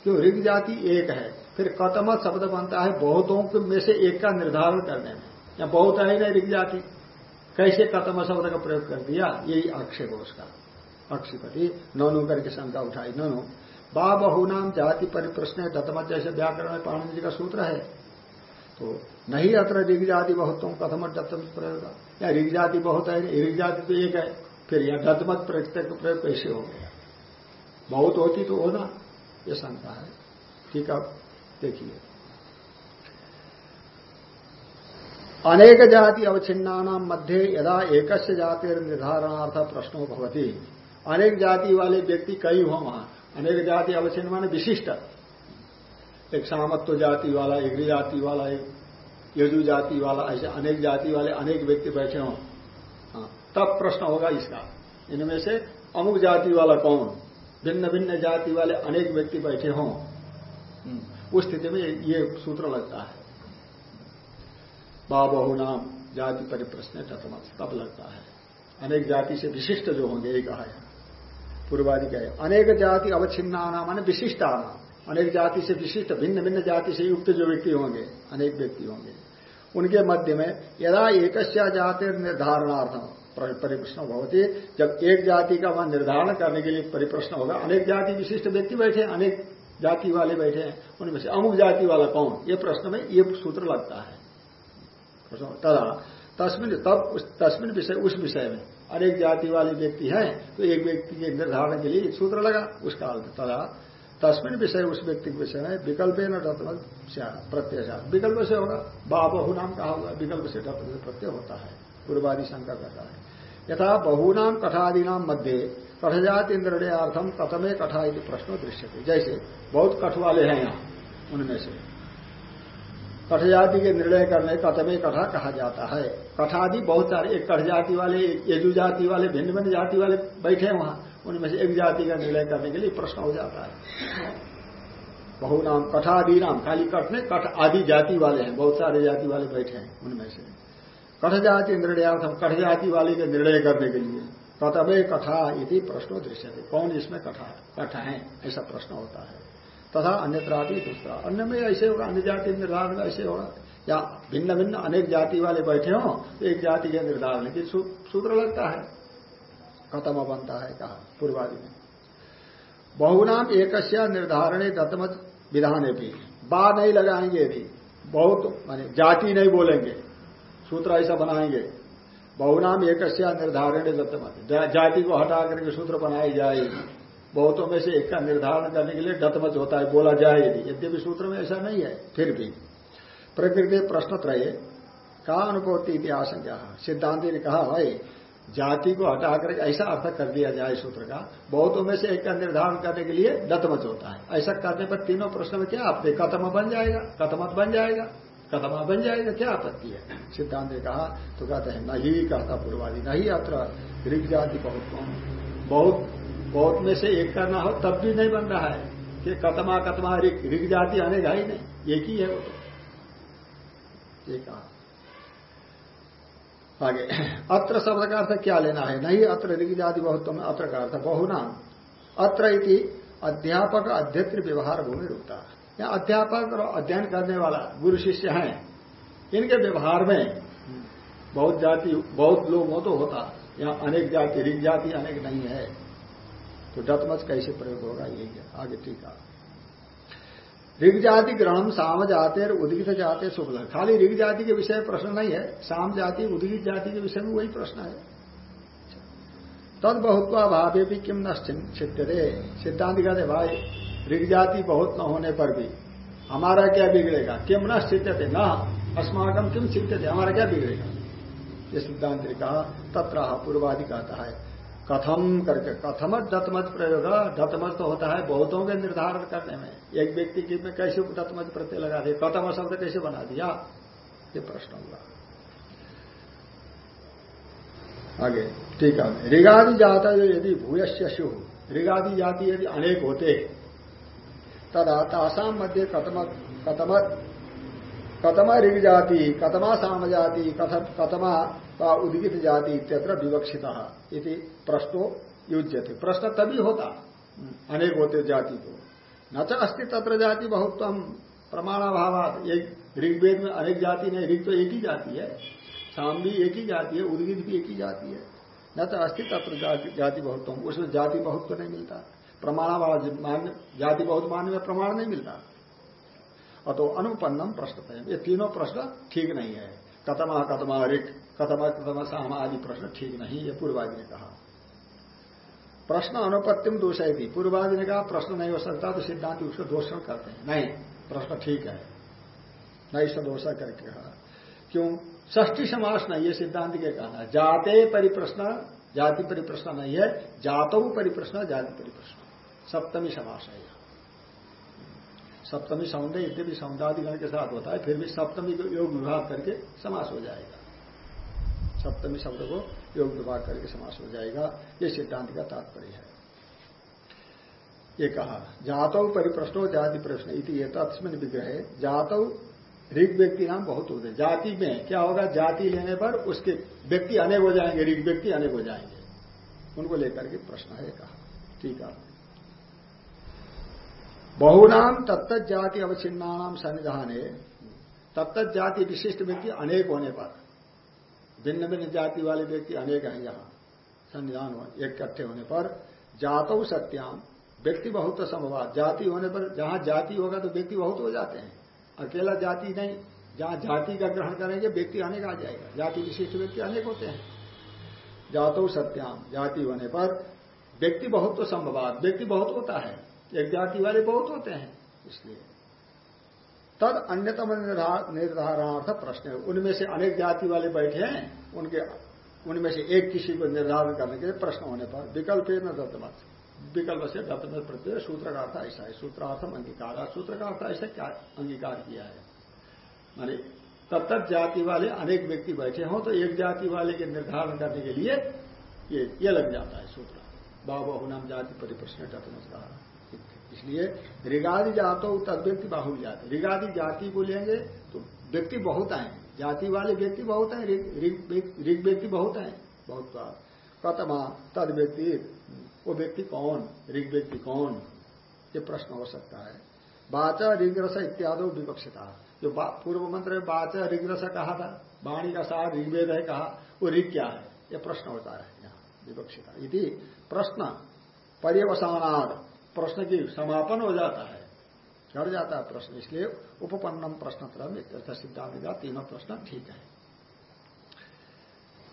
क्यों? ऋग जाति एक है, फिर कतम शब्द बनता है, बहुतों में से एक का निर्धारण करने में। या बहुत है नहीं ऋग जाति। कैसे कतम शब्द का प्रयोग कर दिया? यही आक्षेप है उसका। अक्षिपति नौनु करके शंका उठाई। नौनु बा बहु नाम जाति परिप्रश्न दत्तमत जैसे व्याकरण में पाणिनि जी का सूत्र है। तो नहीं अत्र ऋग जाति बहुतों कथम दत्तम प्रयोग या ऋग जाति बहुत है ऋग जाति तो एक है, फिर यह दत्तमत प्रत्यय का प्रयोग कैसे हो गया? बहुत होती तो होना, ये शंका है। ठीक है देखिए। अनेक जाति अवच्छिन्ना मध्य यदा एक जाति निर्धारणार्थ प्रश्नों भवती अनेक जाति वाले व्यक्ति कई हो वहाँ। अनेक जाति अवच्छिन्न माने विशिष्ट। एक सामत्व जाति वाला एक जाति वाला एक यजु जाति वाला ऐसे अनेक जाति वाले अनेक व्यक्ति बैठे हों। हाँ, तब प्रश्न होगा इसका। इनमें से अमुक जाति वाला कौन? भिन्न भिन्न जाति वाले अनेक व्यक्ति बैठे हों। हम्म, उस स्थिति में ये सूत्र लगता है। बाबहु नाम जाति परिप्रश्न तब लगता है। अनेक जाति से विशिष्ट जो होंगे ये कहा है पूर्वादि कहे अनेक जाति अवच्छिन्ना नाम विशिष्ट आना अनेक जाति से विशिष्ट भिन्न भिन्न जाति से युक्त जो व्यक्ति होंगे, अनेक व्यक्ति होंगे। उनके मध्य में यदा एक जाति निर्धारणार्थम परिप्रश्न होती जब एक जाति का वहाँ निर्धारण करने के लिए परिप्रश्न होगा, अनेक जाति विशिष्ट व्यक्ति बैठे, अनेक जाति वाले बैठे हैं, उनमें से अमुक जाति वाला कौन? ये प्रश्न में ये सूत्र लगता है। तदा। तस्मिन तब तस्मिन विषय उस विषय में अनेक जाति वाले व्यक्ति हैं तो एक व्यक्ति के निर्धारण के लिए सूत्र लगा उसका तदा तस्मिन विषय, उस व्यक्ति के विषय में विकल्प न प्रत्यय विकल्प से होगा। बाबहु नाम कहा होगा विकल्प से प्रत्यय होता है। पूर्वादि शंका करता है। यथा बहुनाम कठादि नाम मध्य कठजाति निर्णयार्थम कथमे यदि प्रश्न दृश्य जैसे बहुत कठ वाले हैं यहाँ, उनमें से। कठ जाति के निर्णय करने कथमे कथा कहा जाता है। कठादि बहुत सारे एक कठ जाति वाले यजु जाति वाले, भिन्न भिन्न जाति वाले बैठे वहाँ, उनमें से एक जाति का निर्णय करने के लिए प्रश्न हो जाता है। बहु नाम कठादि नाम, खाली कठ में कठ आदि जाति वाले हैं, बहुत सारे जाति वाले बैठे हैं उनमें से। कठ जाति निर्णयार्थम कठ जाति वाले के निर्णय करने के लिए कतमे कथा यदि प्रश्नो दृश्य कौन इसमें कठा कठ है, ऐसा प्रश्न होता है। तथा अन्यत्रा भी दूसरा। अन्य में ऐसे होगा, अन्य जाति निर्धारण में ऐसे होगा। या भिन्न भिन्न अनेक जाति वाले बैठे हो तो एक जाति के निर्धारण की सूत्र लगता है। खत्म बनता है कहा, पूर्वादि में। बहुनाम एक निर्धारण दत्तमत विधान भी। बा नहीं लगाएँगे भी। बहुत, माने जाति नहीं बोलेंगे। सूत्र ऐसा बनाएँगे। बहुनाम एक निर्धारण दत्तमत। जाति को हटा करके सूत्र बनाई जाएगी। बहुतों में से एक का निर्धारण करने के लिए डतमत होता है, बोला जाए यदि। यद्यपि सूत्र में ऐसा नहीं है, फिर भी। प्रकृति प्रश्न त्रय का इतिहास क्या सिद्धांति ने कहा, भाई, जाति को हटाकर ऐसा अर्थ कर दिया जाए सूत्र का, बहुतों में से एक का निर्धारण करने के लिए डतमत होता है। ऐसा करने पर तीनों प्रश्न में क्या आपने कथम बन जाएगा, कथमत बन जाएगा, कथमा बन जाएगा, क्या आपत्ति है? सिद्धांत ने कहा तो कहते हैं, नहीं, कहता पूर्वादि, नहीं, अत्र ऋग जाति बहुत बहुत बहुत में से एक करना हो, तब भी नहीं बन रहा है कि कतमा कतमा रिग रिग जाति अनेक है ही नहीं। एक ही है वो तो। एक आगे। अत्र शब्द का अर्थ क्या लेना है? नहीं, अत्र ऋग जाति बहुत अत्र का अर्थ बहुनाम। अत्र इति अध्यापक अध्यत्र व्यवहार भूमि रुकता या अध्यापक और अध्ययन करने वाला गुरु शिष्य हैं। इनके व्यवहार में बहुत जाति, बहुत लोग हो तो होता। यहाँ अनेक जाति ऋग जाति अनेक नहीं है। तो डतमच कैसे प्रयोग होगा, यही है। आगे ठीक है। ऋग जाति ग्रहण साम जाते उदगित जाते शुभ खाली ऋग जाति के विषय प्रश्न नहीं है, साम जाति, उदगित जाति के विषय में वही प्रश्न है। तद बहुत्वा भावे भी किम न छिट्यते सिद्धांत कहते भाई ऋग जाति बहुत न होने पर भी हमारा क्या बिगड़ेगा? किम न थे न। अस्माकम किम थे हमारा क्या बिगड़ेगा? ये सिद्धांत ने कहा तत्र पूर्वादि कहता है। कथम करके कथमत दत्तमत प्रयोग दत्तमत तो होता है बहुतों के निर्धारण करने में। एक व्यक्ति की में कैसे दत्तमत प्रत्यय लगा दिया? कथम शब्द कैसे बना दिया? ये प्रश्न होगा। आगे, ठीक है। ऋगादि जाता यदि भूयश्य शु। ऋगादि जाति यदि अनेक होते, तदा तासाम मध्य कथमत कथमत कथमा ऋग जाति कथमा साम जाति कथमा उदगित जाति इत्यत्र विवक्षित इति प्रश्नो युज्यते। प्रश्न तभी होता। अनेक होते जाति को। न तो अस्थि तत्र जाति बहुत हम प्रमाणाभाव एक ऋग्वेद में अनेक जाति नहीं ऋग तो एक ही जाति है। शाम भी एक ही जाति है उदगित भी एक ही जाति है। न तो अस्थि तत्र जाति बहुत उसमें जाति बहुत तो नहीं मिलता। प्रमाणाभाव जाति बहुत मान्य में प्रमाण नहीं मिलता। अतो अनुपन्नम प्रश्न ये तीनों प्रश्न ठीक नहीं है। कतमा कतमा रिक कतमा कतमा सामा आदि प्रश्न ठीक नहीं, ये पूर्वादि ने कहा। प्रश्न अनुपत्तिम दोष है थी पूर्वादि ने कहा, प्रश्न नहीं हो सकता तो सिद्धांत उसको दोषण करते हैं। नहीं, प्रश्न ठीक है। नहीं दोषा करके कहा। क्यों? ष्ठी समास नहीं है सिद्धांत के कहना। जाते परिप्रश्न, जाति परिप्रश्न नहीं है। जातो परिप्रश्न, जाति परिप्रश्न। सप्तमी समास है सप्तमी सौंदर्य यद्यपि सौंदादिगण के साथ होता है, फिर भी सप्तमी को योग विभाग करके समास हो जाएगा। सप्तमी शब्द को योग विभाग करके समास हो जाएगा, ये सिद्धांत का तात्पर्य है। ये कहा जातव परिप्रश्नो जाति प्रश्न इति तस्मिन विग्रह जातव ऋग व्यक्ति नाम बहुत होते जाति में क्या होगा? जाति लेने पर उसके व्यक्ति अनेक हो जाएँगे, ऋग व्यक्ति अनेक हो जाएँगे। उनको लेकर के प्रश्न है कहा। ठीक है। बहुनाम तत्त जाति अवचिन्नाम सन्निधान तत्त जाति विशिष्ट व्यक्ति अनेक होने पर भिन्न भिन्न जाति वाले व्यक्ति अनेक हैं यहाँ, सन्निधान इकट्ठे होने पर जातव सत्याम व्यक्ति बहुत संभव जाति होने पर जहाँ जाति होगा तो व्यक्ति बहुत हो जाते हैं, अकेला जाति नहीं, जहाँ जाति का ग्रहण करेंगे व्यक्ति अनेक आ जाएगा, जाति विशिष्ट व्यक्ति अनेक होते हैं। जातो सत्याम जाति होने पर व्यक्ति बहुत तो संभवाद व्यक्ति बहुत होता है एक जाति वाले बहुत होते हैं। इसलिए। तद अन्यतम निर्धारणार्थ प्रश्न है। उनमें से अनेक जाति वाले बैठे हैं। उनके उनमें से एक किसी को निर्धारण करने के लिए प्रश्न होने पर विकल्प न दत्तमत विकल्प से दत्तमत प्रत्यय, सूत्र का अर्थ ऐसा है। सूत्रार्थम अंगीकार। सूत्र का अर्थ ऐसा क्या अंगीकार किया है? मानी तब तक जाति वाले अनेक व्यक्ति बैठे हों तो एक जाति वाले के निर्धारण करने के लिए ये ये लग जाता है सूत्र। बाबा नाम जाति परिप्रश्न कहा। इसलिए ऋगादि जातो तद व्यक्ति बाहुल जाति। ऋगादि जाति को लेंगे तो व्यक्ति बहुत आए। जाति वाले व्यक्ति बहुत है ऋग व्यक्ति बहुत है बहुत बार। तद व्यक्ति, वो व्यक्ति कौन? ऋग व्यक्ति कौन? ये प्रश्न हो सकता है। बाचा, ऋग्रस इत्यादि विवक्षिता। जो पूर्व मंत्र में बाचा, ऋग्रस कहा था, वाणी का सार, ऋग्वेद है कहा, वो ऋग क्या है? ये प्रश्न होता है यहाँ, विवक्षिता। यदि प्रश्न, पर्यवसानाद। प्रश्न की समापन हो जाता है। चढ़ जाता है प्रश्न, इसलिए उपपन्नम प्रश्न क्रम सिद्धांत का तीनों प्रश्न ठीक है।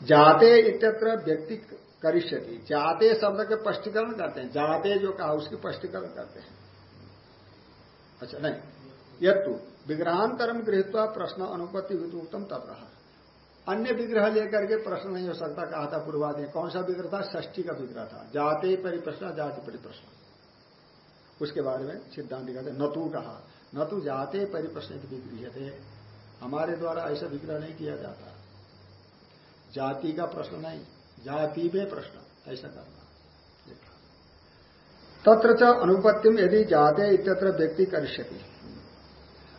जाते इत्यत्र व्यक्ति करिष्यति। जाते शब्द के स्पष्टीकरण करते हैं। जाते जो कहा, उसकी स्पष्टीकरण करते हैं। अच्छा नहीं। यत्तु विग्रहांतरम गृहत्वा प्रश्न अनुपत्ति उत्तम तब रहा अन्य विग्रह लेकर के प्रश्न नहीं हो सकता, कहा था पूर्वादि कौन सा विग्रह था? षष्ठी का विग्रह था। जाते परिप्रश्न, जाति परिप्रश्न। उसके बारे में सिद्धांत कहते नतु कहा नतु जाते परिप्रश्न विग्रह थे हमारे द्वारा ऐसा विग्रह नहीं किया जाता। जाति का प्रश्न नहीं, जाति में प्रश्न, ऐसा करना। तत्र च अनुपत्तिम यदि जाते इत्यत्र व्यक्ति करिष्यति।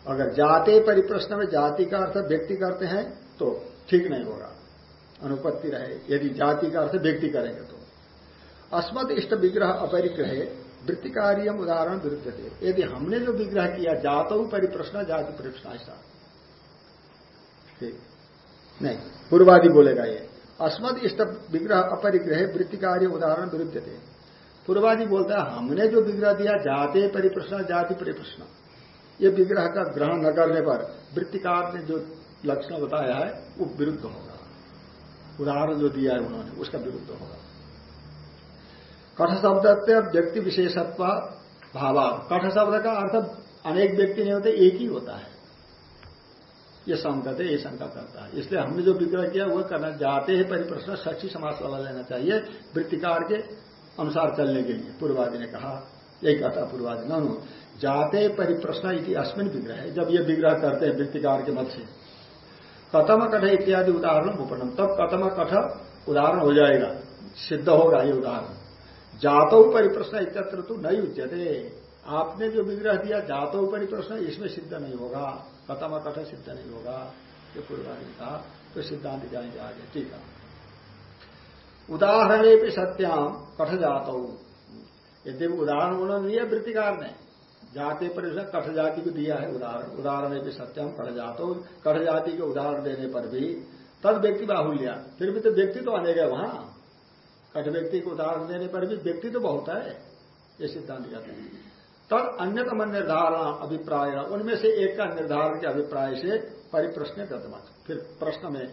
अगर जाते परिप्रश्न में जाति का अर्थ व्यक्ति करते हैं तो ठीक नहीं होगा। अनुपत्ति रहे, यदि जाति का अर्थ व्यक्ति करेंगे तो। अस्मत इष्ट विग्रह अपरिग्रह वृत्ति कार्य उदाहरण विरुद्ध थे यदि हमने जो विग्रह किया, जातो परिप्रश्न, जाति परिप्रश्न, ऐसा। नहीं, पूर्वादि बोलेगा ये। अस्मद इष्ट विग्रह, अपरिग्रह वृत्ति कार्य उदाहरण विरुद्ध थे पूर्वादि बोलता है, हमने जो विग्रह दिया, जाते परिप्रश्न, जाति परिप्रश्न। ये विग्रह का ग्रहण न करने पर वृत्तिकार ने जो लक्षण बताया है, वो विरुद्ध होगा। उदाहरण जो दिया है उन्होंने, उसका विरुद्ध होगा। कठ शब्द व्यक्ति विशेषत्व भावा कठ शब्द का अर्थ अनेक व्यक्ति नहीं होते, एक ही होता है। ये संकट है, ये शंका करता है। इसलिए हमने जो विग्रह किया वह करना जाते हैं परिप्रश्न सच्ची समाज वाला लेना चाहिए वृत्तिकार के अनुसार चलने के लिए। पूर्वादि ने कहा, यही कहता पूर्वादि नो जाते परिप्रश्न इति अस्मिन विग्रह है। जब ये विग्रह करते हैं वृत्तिकार के मत से, कथम कठ इत्यादि उदाहरण उपनम तब कथम कठ उदाहरण हो जाएगा। सिद्ध होगा ये उदाहरण। जातो परिप्रश्न इत्यत्र तो नहीं उच्चते आपने जो विग्रह दिया, जातो परिप्रश्न, इसमें सिद्ध नहीं होगा। कथम कथ सिद्ध नहीं होगा। ये पूर्वाधि कहा तो सिद्धांत जाएँगे आगे। ठीक है। उदाहरण भी सत्याम कठ जातो। यदि उदाहरण उन्होंने दिया, वृत्तिकार ने। जाते पर कठ जाति को दिया है उदाहरण। उदाहरण भी सत्यम कठ जातो। कठ जाति के उदाहरण देने पर भी तद व्यक्ति बाहुल्य। फिर भी तो व्यक्ति तो आने गए वहाँ। कठ व्यक्ति को उदाहरण देने पर भी व्यक्ति तो बहुत है, ये सिद्धांत कहते हैं। तब अन्यतम निर्धारण अभिप्राय, उनमें से एक का निर्धारण के अभिप्राय से परिप्रश्न दत्तमत फिर प्रश्न में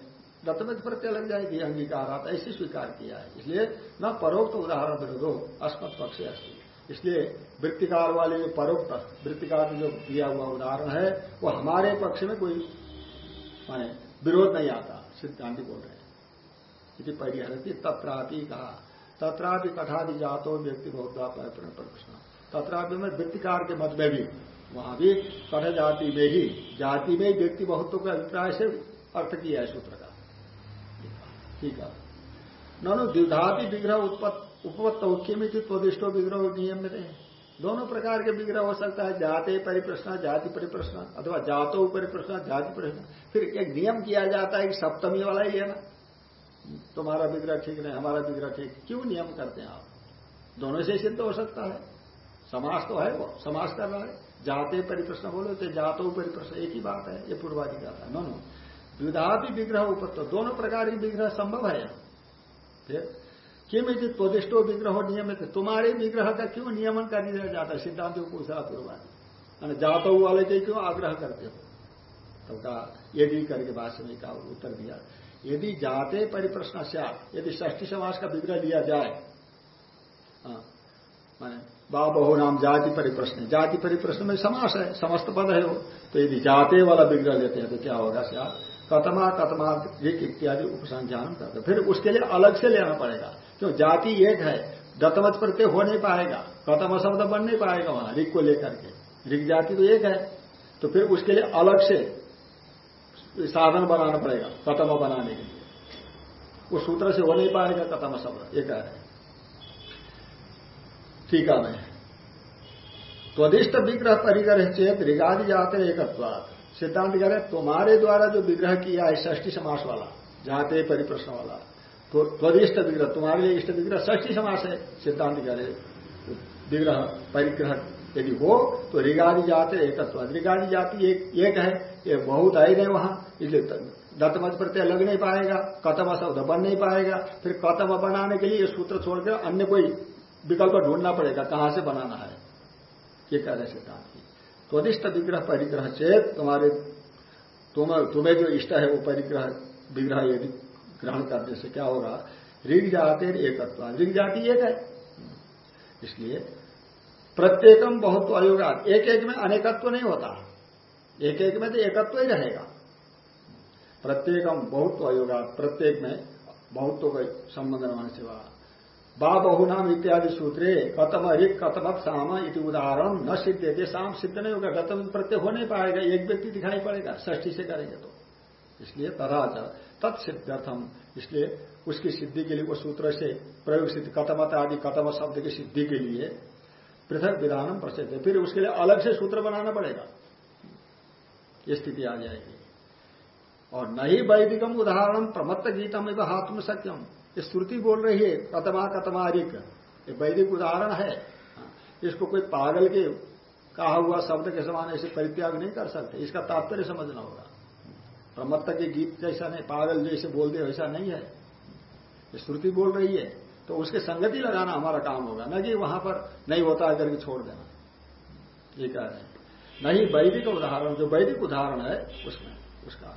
दत्तमत प्रत्यय लग जाएगी? अंगीकार ऐसे स्वीकार किया है। इसलिए न परोक्त उदाहरण विरोधो, अस्मत् पक्ष इसलिए वृत्तिकार वाले जो परोक्त, वृत्तिकार में जो दिया हुआ उदाहरण है, वो हमारे पक्ष में कोई, माने विरोध नहीं आता, सिद्धांत बोल रहे यदि परिहरती तत्रापि कहा तत्रापि कठादि जातो व्यक्ति बहुत प्रश्न। तत्रापि में वृत्तिकार के मत में भी, वहाँ भी कठ जाति में ही, जाति में ही व्यक्ति बहुत्व के अभिप्राय से अर्थ किया है सूत्र का। ठीक है। ननु द्विधाति विग्रह उपवत्त औक्यमित स्वदिष्टो विग्रह नियम में रहे। दोनों प्रकार के विग्रह हो सकता है, जाते परिप्रश्न, जाति परिप्रश्न, अथवा जातो परिप्रश्न, जाति प्रश्न फिर एक नियम किया जाता है कि सप्तमी वाला ही है ना। तुम्हारा विग्रह ठीक नहीं, हमारा विग्रह ठीक। क्यों नियम करते हैं आप? दोनों से सिद्ध हो सकता है। समाज तो है वो समाज कर रहा है। जाते परिप्रश्न बोलो तो जातो परिप्रश्न, एक ही बात है, ये पूर्वादि का था। नो द्विधापि विग्रह तो दोनों प्रकार की विग्रह संभव है। फिर, किम त्वदिष्टो विग्रह नियमित, तुम्हारे विग्रह का क्यों नियमन कर दिया जाता है? सिद्धांत को पूछा पूर्वादि। जातो वाले के क्यों आग्रह करते हो? तो कहा, यदि करके भाष्य में कहा, उत्तर दिया। यदि जाते परिप्रश्न से यदि ष्ठी समाज का विग्रह लिया जाए हाँ, माने बा बहु नाम जाति परिप्रश्न जाति परिप्रश्न में समास है समस्त पद है वो। तो यदि जाते वाला विग्रह लेते हैं तो क्या होगा क्या कतमा कतमा रिक इत्यादि उपसंख्यान करते फिर उसके लिए अलग से लेना पड़ेगा। क्यों? जाति एक है दत्तमत प्रत्यय हो नहीं पाएगा कतम शब्द बन नहीं पाएगा वहाँ रिक को लेकर के। रिक जाति तो एक है तो फिर उसके लिए अलग से साधन बनाना पड़ेगा, कतम बनाने के लिए। उस सूत्र से हो नहीं पाएगा, कतम शब्द एक है। टीका में। त्वदिष्ट विग्रह परिग्रह चेत रिगादि जाते एकत्वाद सिद्धांत कह रहे तुम्हारे द्वारा जो विग्रह किया है ष्ठी समास वाला, जाते परिप्रश्न वाला तो त्वदिष्ट विग्रह, तुम्हारे लिए इष्ट विग्रह ष्ठी समास है, सिद्धांत कह रहे विग्रह, परिग्रह यदि हो तो रिगादि जाते एकत्व रिगादि जाति, एक एक है, ये बहुत है नहीं वहाँ, इसलिए दत्तमत प्रत्यय लग नहीं पाएगा कतम शब्द बन नहीं पाएगा, फिर कतम बनाने के लिए ये सूत्र छोड़कर अन्य कोई विकल्प ढूंढना पड़ेगा, कहाँ से बनाना है? ये कह रहे सिद्धांत की। त्वदिष्ट विग्रह परिग्रह चेत, तुम्हारे, तुम, तुम्हें जो इष्ट है वो परिग्रह, विग्रह यदि ग्रहण करने से क्या होगा? ऋग जाते एकत्व ऋग जाति एक है। इसलिए प्रत्येकम बहुत अयोगा एक एक में अनेकत्व नहीं होता। एक एक में तो एकत्व ही रहेगा। प्रत्येकम बहुत अयोगा प्रत्येक में बहुत तो संबंध रहने से बा बहु नाम इत्यादि सूत्रे कतम रिक कतमक साम इति उदाहरण न सिद्ध थे साम सिद्ध नहीं होगा। गतम प्रत्यय हो नहीं पाएगा। एक व्यक्ति दिखाई पड़ेगा। ष्ठी से करेंगे तो। इसलिए तथा तत्सिद्ध्यर्थम। इसलिए उसकी सिद्धि के लिए वो सूत्र से प्रयोग सिद्ध कतमत आदि कतम शब्द की सिद्धि के लिए पृथक विधानम प्रसिद्ध है। फिर उसके लिए अलग से सूत्र बनाना पड़ेगा। ये स्थिति आ जाएगी। और नहीं वैदिकम उदाहरण प्रमत्त गीतम एवं में सक्यम ये श्रुति बोल रही है कतमा कतमारिक ये वैदिक उदाहरण है। इसको कोई पागल के कहा हुआ शब्द के समान ऐसे परित्याग नहीं कर सकते। इसका तात्पर्य समझना होगा। प्रमत्त के गीत जैसा नहीं, पागल जैसे बोल दे वैसा नहीं है। श्रुति बोल रही है। तो उसके संगति लगाना हमारा काम होगा। न कि वहाँ पर नहीं होता है, करके छोड़ देना। ये कह रहे हैं। नहीं, वैदिक उदाहरण, जो वैदिक उदाहरण है, उसमें, उसका।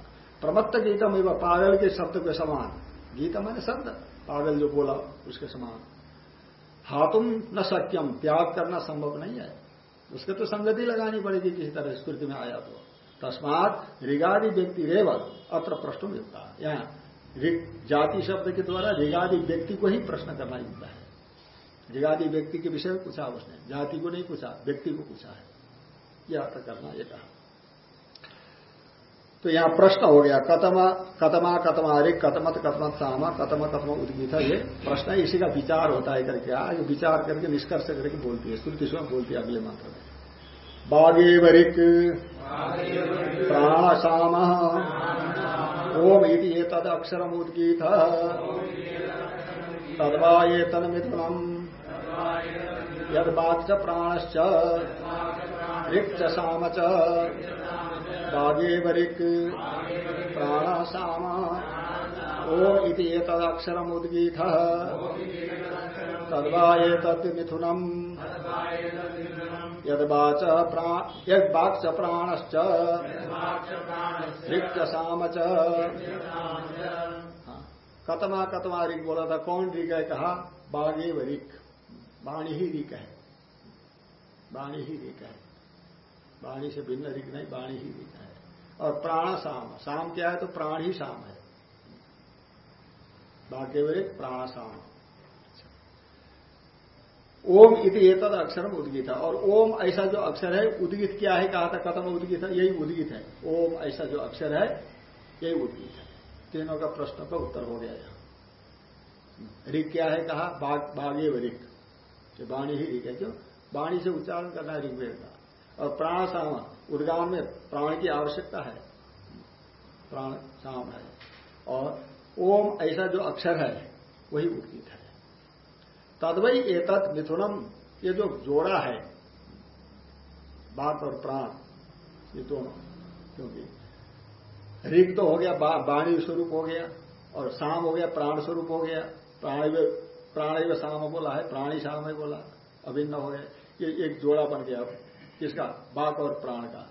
प्रमत्त गीतम एवं पागल के शब्द के समान। गीता मैंने शब्द, पागल जो बोला, उसके समान। हाथुम न सक्यम त्याग करना संभव नहीं है। उसके तो संगति लगानी पड़ेगी किसी तरह, स्मृति में आया तो। तस्मात ऋगादि व्यक्ति रेव अत्र प्रश्न है यहाँ जाति शब्द के द्वारा ऋगादि व्यक्ति को ही प्रश्न करना मिलता है। ऋगादि व्यक्ति के विषय में पूछा उसने, जाति को नहीं पूछा, व्यक्ति को पूछा है। यह अर्थ करना यह कहा। तो यहाँ प्रश्न हो गया कतमा कतमा कतमा अरे कतमत कतमत सामा कतम कतम उद्गीत, ये प्रश्न इसी का विचार होता है करके, आगे विचार करके, निष्कर्ष करके बोलती है, श्रुति स्वयं बोलती है अगले मंत्र में। बागेवरिक प्राण ओम इति ये तद अक्षरम उद्गीत तदवाये तन मिथुनम यद प्राणश्च ऋक् साम बागेवरिक प्राणासामा। ओम इति एतदक्षरमुद्गीत तद्वा एतत् मिथुनम्। यद्वाच यद्वाक् च प्राणश्च ऋक् साम च कतमा कतमा रिक बोला था कौन रिक है कहा? बागे व रिक वाणी ही। रिक है वाणी ही। रिक है वाणी से भिन्न रिक नहीं वाणी ही रिक है। और प्राण शाम शाम क्या है तो प्राण ही शाम है। भाग्यवरिक प्राणासाम ओम इति एतद अक्षर उद्गित। है और ओम ऐसा जो अक्षर है, उद्गित क्या है? कहा था कथम उद्गित है? यही उद्गित है। ओम ऐसा जो अक्षर है, यही उद्गित है। तीनों का प्रश्न का उत्तर हो गया यहाँ। ऋग क्या है कहा? बाघ बाघे ऋग वाणी ही ऋग है। क्यों? वाणी से उच्चारण करना है ऋग्वेद का। और प्राण साम में प्राण की आवश्यकता है। प्राण साम है। और ओम ऐसा जो अक्षर है, वही उद्गित है। तदवई एतत् मिथुनम, ये जो जोड़ा है, बात और प्राण, ये दोनों, क्योंकि ऋग तो हो गया वाणी स्वरूप हो गया, और शाम हो गया, प्राण स्वरूप हो गया प्राण प्राण शाम बोला है, प्राणी शाम बोला, अभिन्न हो गया, ये एक जोड़ा बन गया किसका बाक और प्राण का।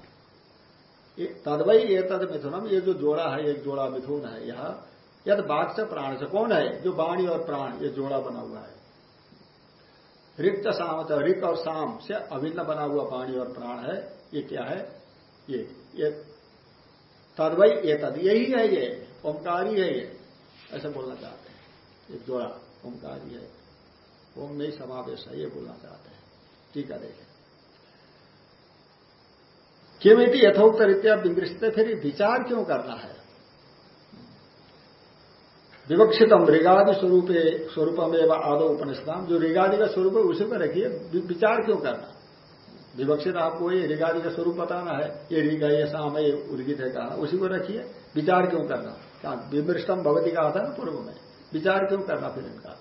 तदवई ये तद मिथुनम, ये जो जोड़ा है, एक जोड़ा मिथुन है, यह यद बाघ से प्राण से कौन है? जो वाणी और प्राण, ये जोड़ा बना हुआ है। रिक्त साम रिक और साम से अभिन्न बना हुआ पानी और प्राण है। ये क्या है? ये ये तदवई ये तद, यही है ये, ओंकारी है ये। ऐसा बोलना चाहते हैं। ये जोड़ा, ओंकारी है। ओम में समावेश है, ये बोलना चाहते हैं। ठीक है, देखें। किमिति यथोक्त रीत्या विमृष्ट फिर विचार क्यों करना है? विवक्षितम ऋगादि स्वरूप स्वरूपम एवं आदो उपनिषदाम जो ऋगादि का स्वरूप है उसी में रखिए विचार क्यों करना? विवक्षित आपको ये ऋगादि का स्वरूप बताना है, ये ऋगा ये शाम है उर्गित है, कहा। उसी को रखिए विचार क्यों करना? क्या विमृष्टम भगवती का आता है पूर्व में। विचार क्यों करना फिर इनका?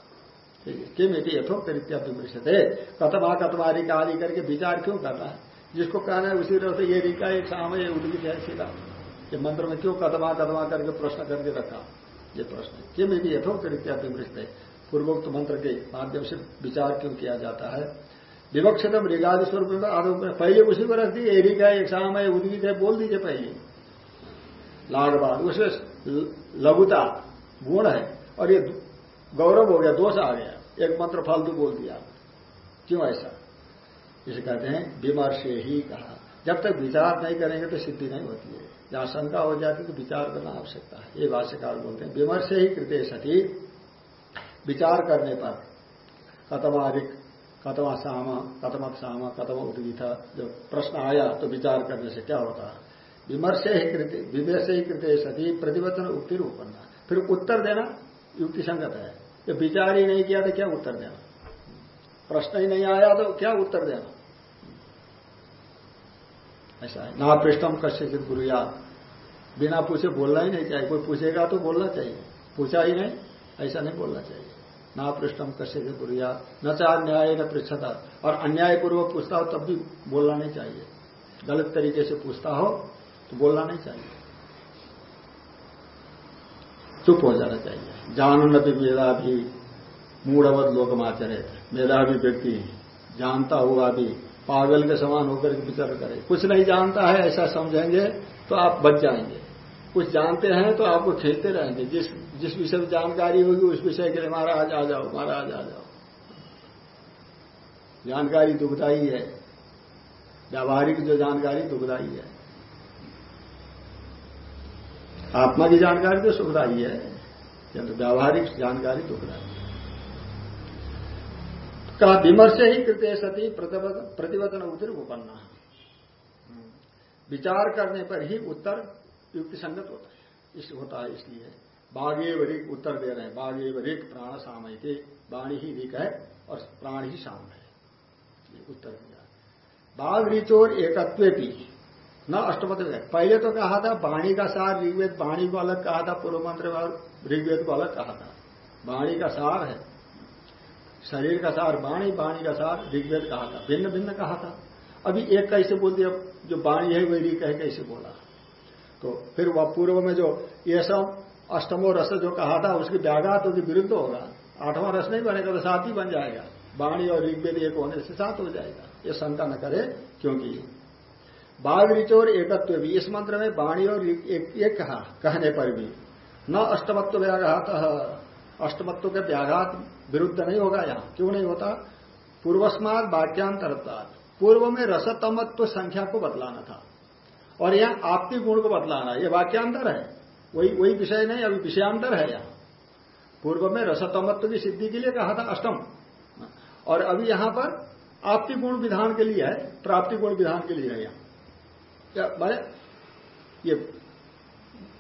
किम यदि यथोक्त रीत्या विमृषित है कतमा कतमा रिका आदि करके विचार क्यों करना है? जिसको कहना है उसी तरह से ये रिका एक है, ये उर्गित है, सीधा। ये मंत्र में क्यों कदमा कदमा करके प्रश्न करके रखा? ये प्रश्न किम यदि यथोक्त रीत्या विमृष्ट है पूर्वोक्त मंत्र के माध्यम से विचार क्यों किया जाता है? विवक्षितम ऋगादि स्वरूप आरोप में पहले उसी को रख दिए ऋग शाम है, उद्गित है, बोल दीजिए पहले। लाडबाद उसमें लघुता गुण है और ये गौरव हो गया, दोष आ गया। एक मंत्र फालतू बोल दिया। क्यों ऐसा? इसे कहते हैं, विमर्श ही कहा। जब तक विचार नहीं करेंगे तो सिद्धि नहीं होती है। जहाँ शंका हो जाती तो विचार करना आवश्यकता है। ये भाष्यकार बोलते हैं, विमर्श ही कृत्य सती। विचार करने पर कतमाधिक कतमा साम कतमत साम कतम उद्गीत, जब प्रश्न आया तो विचार करने से क्या होता है? विमर्श ही कृत्य विमर्श ही कृत्य सती, प्रतिवचन उत्तर उत्पन्न फिर उत्तर देना, युक्ति संगत है। जब विचार ही नहीं किया तो क्या उत्तर देना? प्रश्न ही नहीं आया तो क्या उत्तर देना? ऐसा है। ना पृष्ठम कश्य गुरुया बिना पूछे बोलना ही नहीं चाहिए। कोई पूछेगा तो बोलना चाहिए। पूछा ही नहीं, ऐसा नहीं बोलना चाहिए। ना पृष्ठम कश्य गुरुया न चार न्याय न पृष्ठता और अन्याय पूर्वक पूछता हो, तब भी बोलना नहीं चाहिए। गलत तरीके से पूछता हो तो बोलना नहीं चाहिए। चुप हो जाना चाहिए। जानू न भी मेरा भी मूढ़वत लोकमाचरित। मेधावी व्यक्ति, जानता हुआ भी पागल के समान होकर के विचार करे। कुछ नहीं जानता है, ऐसा समझेंगे तो आप बच जाएँगे। कुछ जानते हैं तो आपको खेलते रहेंगे। जिस जिस विषय में जानकारी होगी, उस विषय के लिए महाराज आ जाओ, महाराज आ जाओ। जानकारी दुखदाई है। व्यावहारिक जो जानकारी दुखदाई है। आत्मा की जानकारी तो सुखदाई है व्यावहारिक जानकारी दुखदाई है। कहा विमर्श ही कृत्य सती प्रतिवचन उत्तर उपन्ना। विचार करने पर ही उत्तर युक्ति संगत होता है। इस होता है इसलिए बाघे वरिक उत्तर दे रहे हैं। बाघे वरिक प्राण सामय थे वाणी ही रिक है और प्राण ही शाम है। उत्तर दिया। बाघ रिचोर एकत्व भी। न अष्टमत पहले तो कहा था वाणी का सार ऋग्वेद वाणी को अलग कहा था, पूर्व मंत्र ऋग्वेद को अलग कहा था। वाणी का सार है। शरीर का सार वाणी वाणी का सार ऋग्वेद कहा था भिन्न भिन्न कहा था। अभी एक कैसे बोल दिया जो वाणी है वही ऋग है कैसे बोला। तो फिर वह पूर्व में जो ये सब अष्टमो रस जो कहा था उसकी व्याघात होगी विरुद्ध होगा। आठवां रस नहीं बनेगा तो सात ही बन जाएगा। वाणी और ऋग्वेद एक होने से सात हो जाएगा। ये शंका न करे क्योंकि बाघ ऋचोर एकत्व भी इस मंत्र में वाणी और एक, एक कहा कहने पर भी। न अष्टमत्व व्याघात अष्टमत्व के व्याघात विरुद्ध नहीं होगा यहाँ। क्यों नहीं होता? पूर्वस्मात वाक्यांतरता पूर्व में रसतमत्व संख्या को बदलाना था। और यहाँ आपकी गुण को बदलाना। ये वाक्यांतर है। वही वही विषय नहीं, अभी विषयांतर है यहाँ। पूर्व में रसतमत्व की सिद्धि के लिए कहा था अष्टम। और अभी यहाँ पर आपकी गुण विधान के लिए है, प्राप्ति गुण विधान के लिए है यहाँ। माने? ये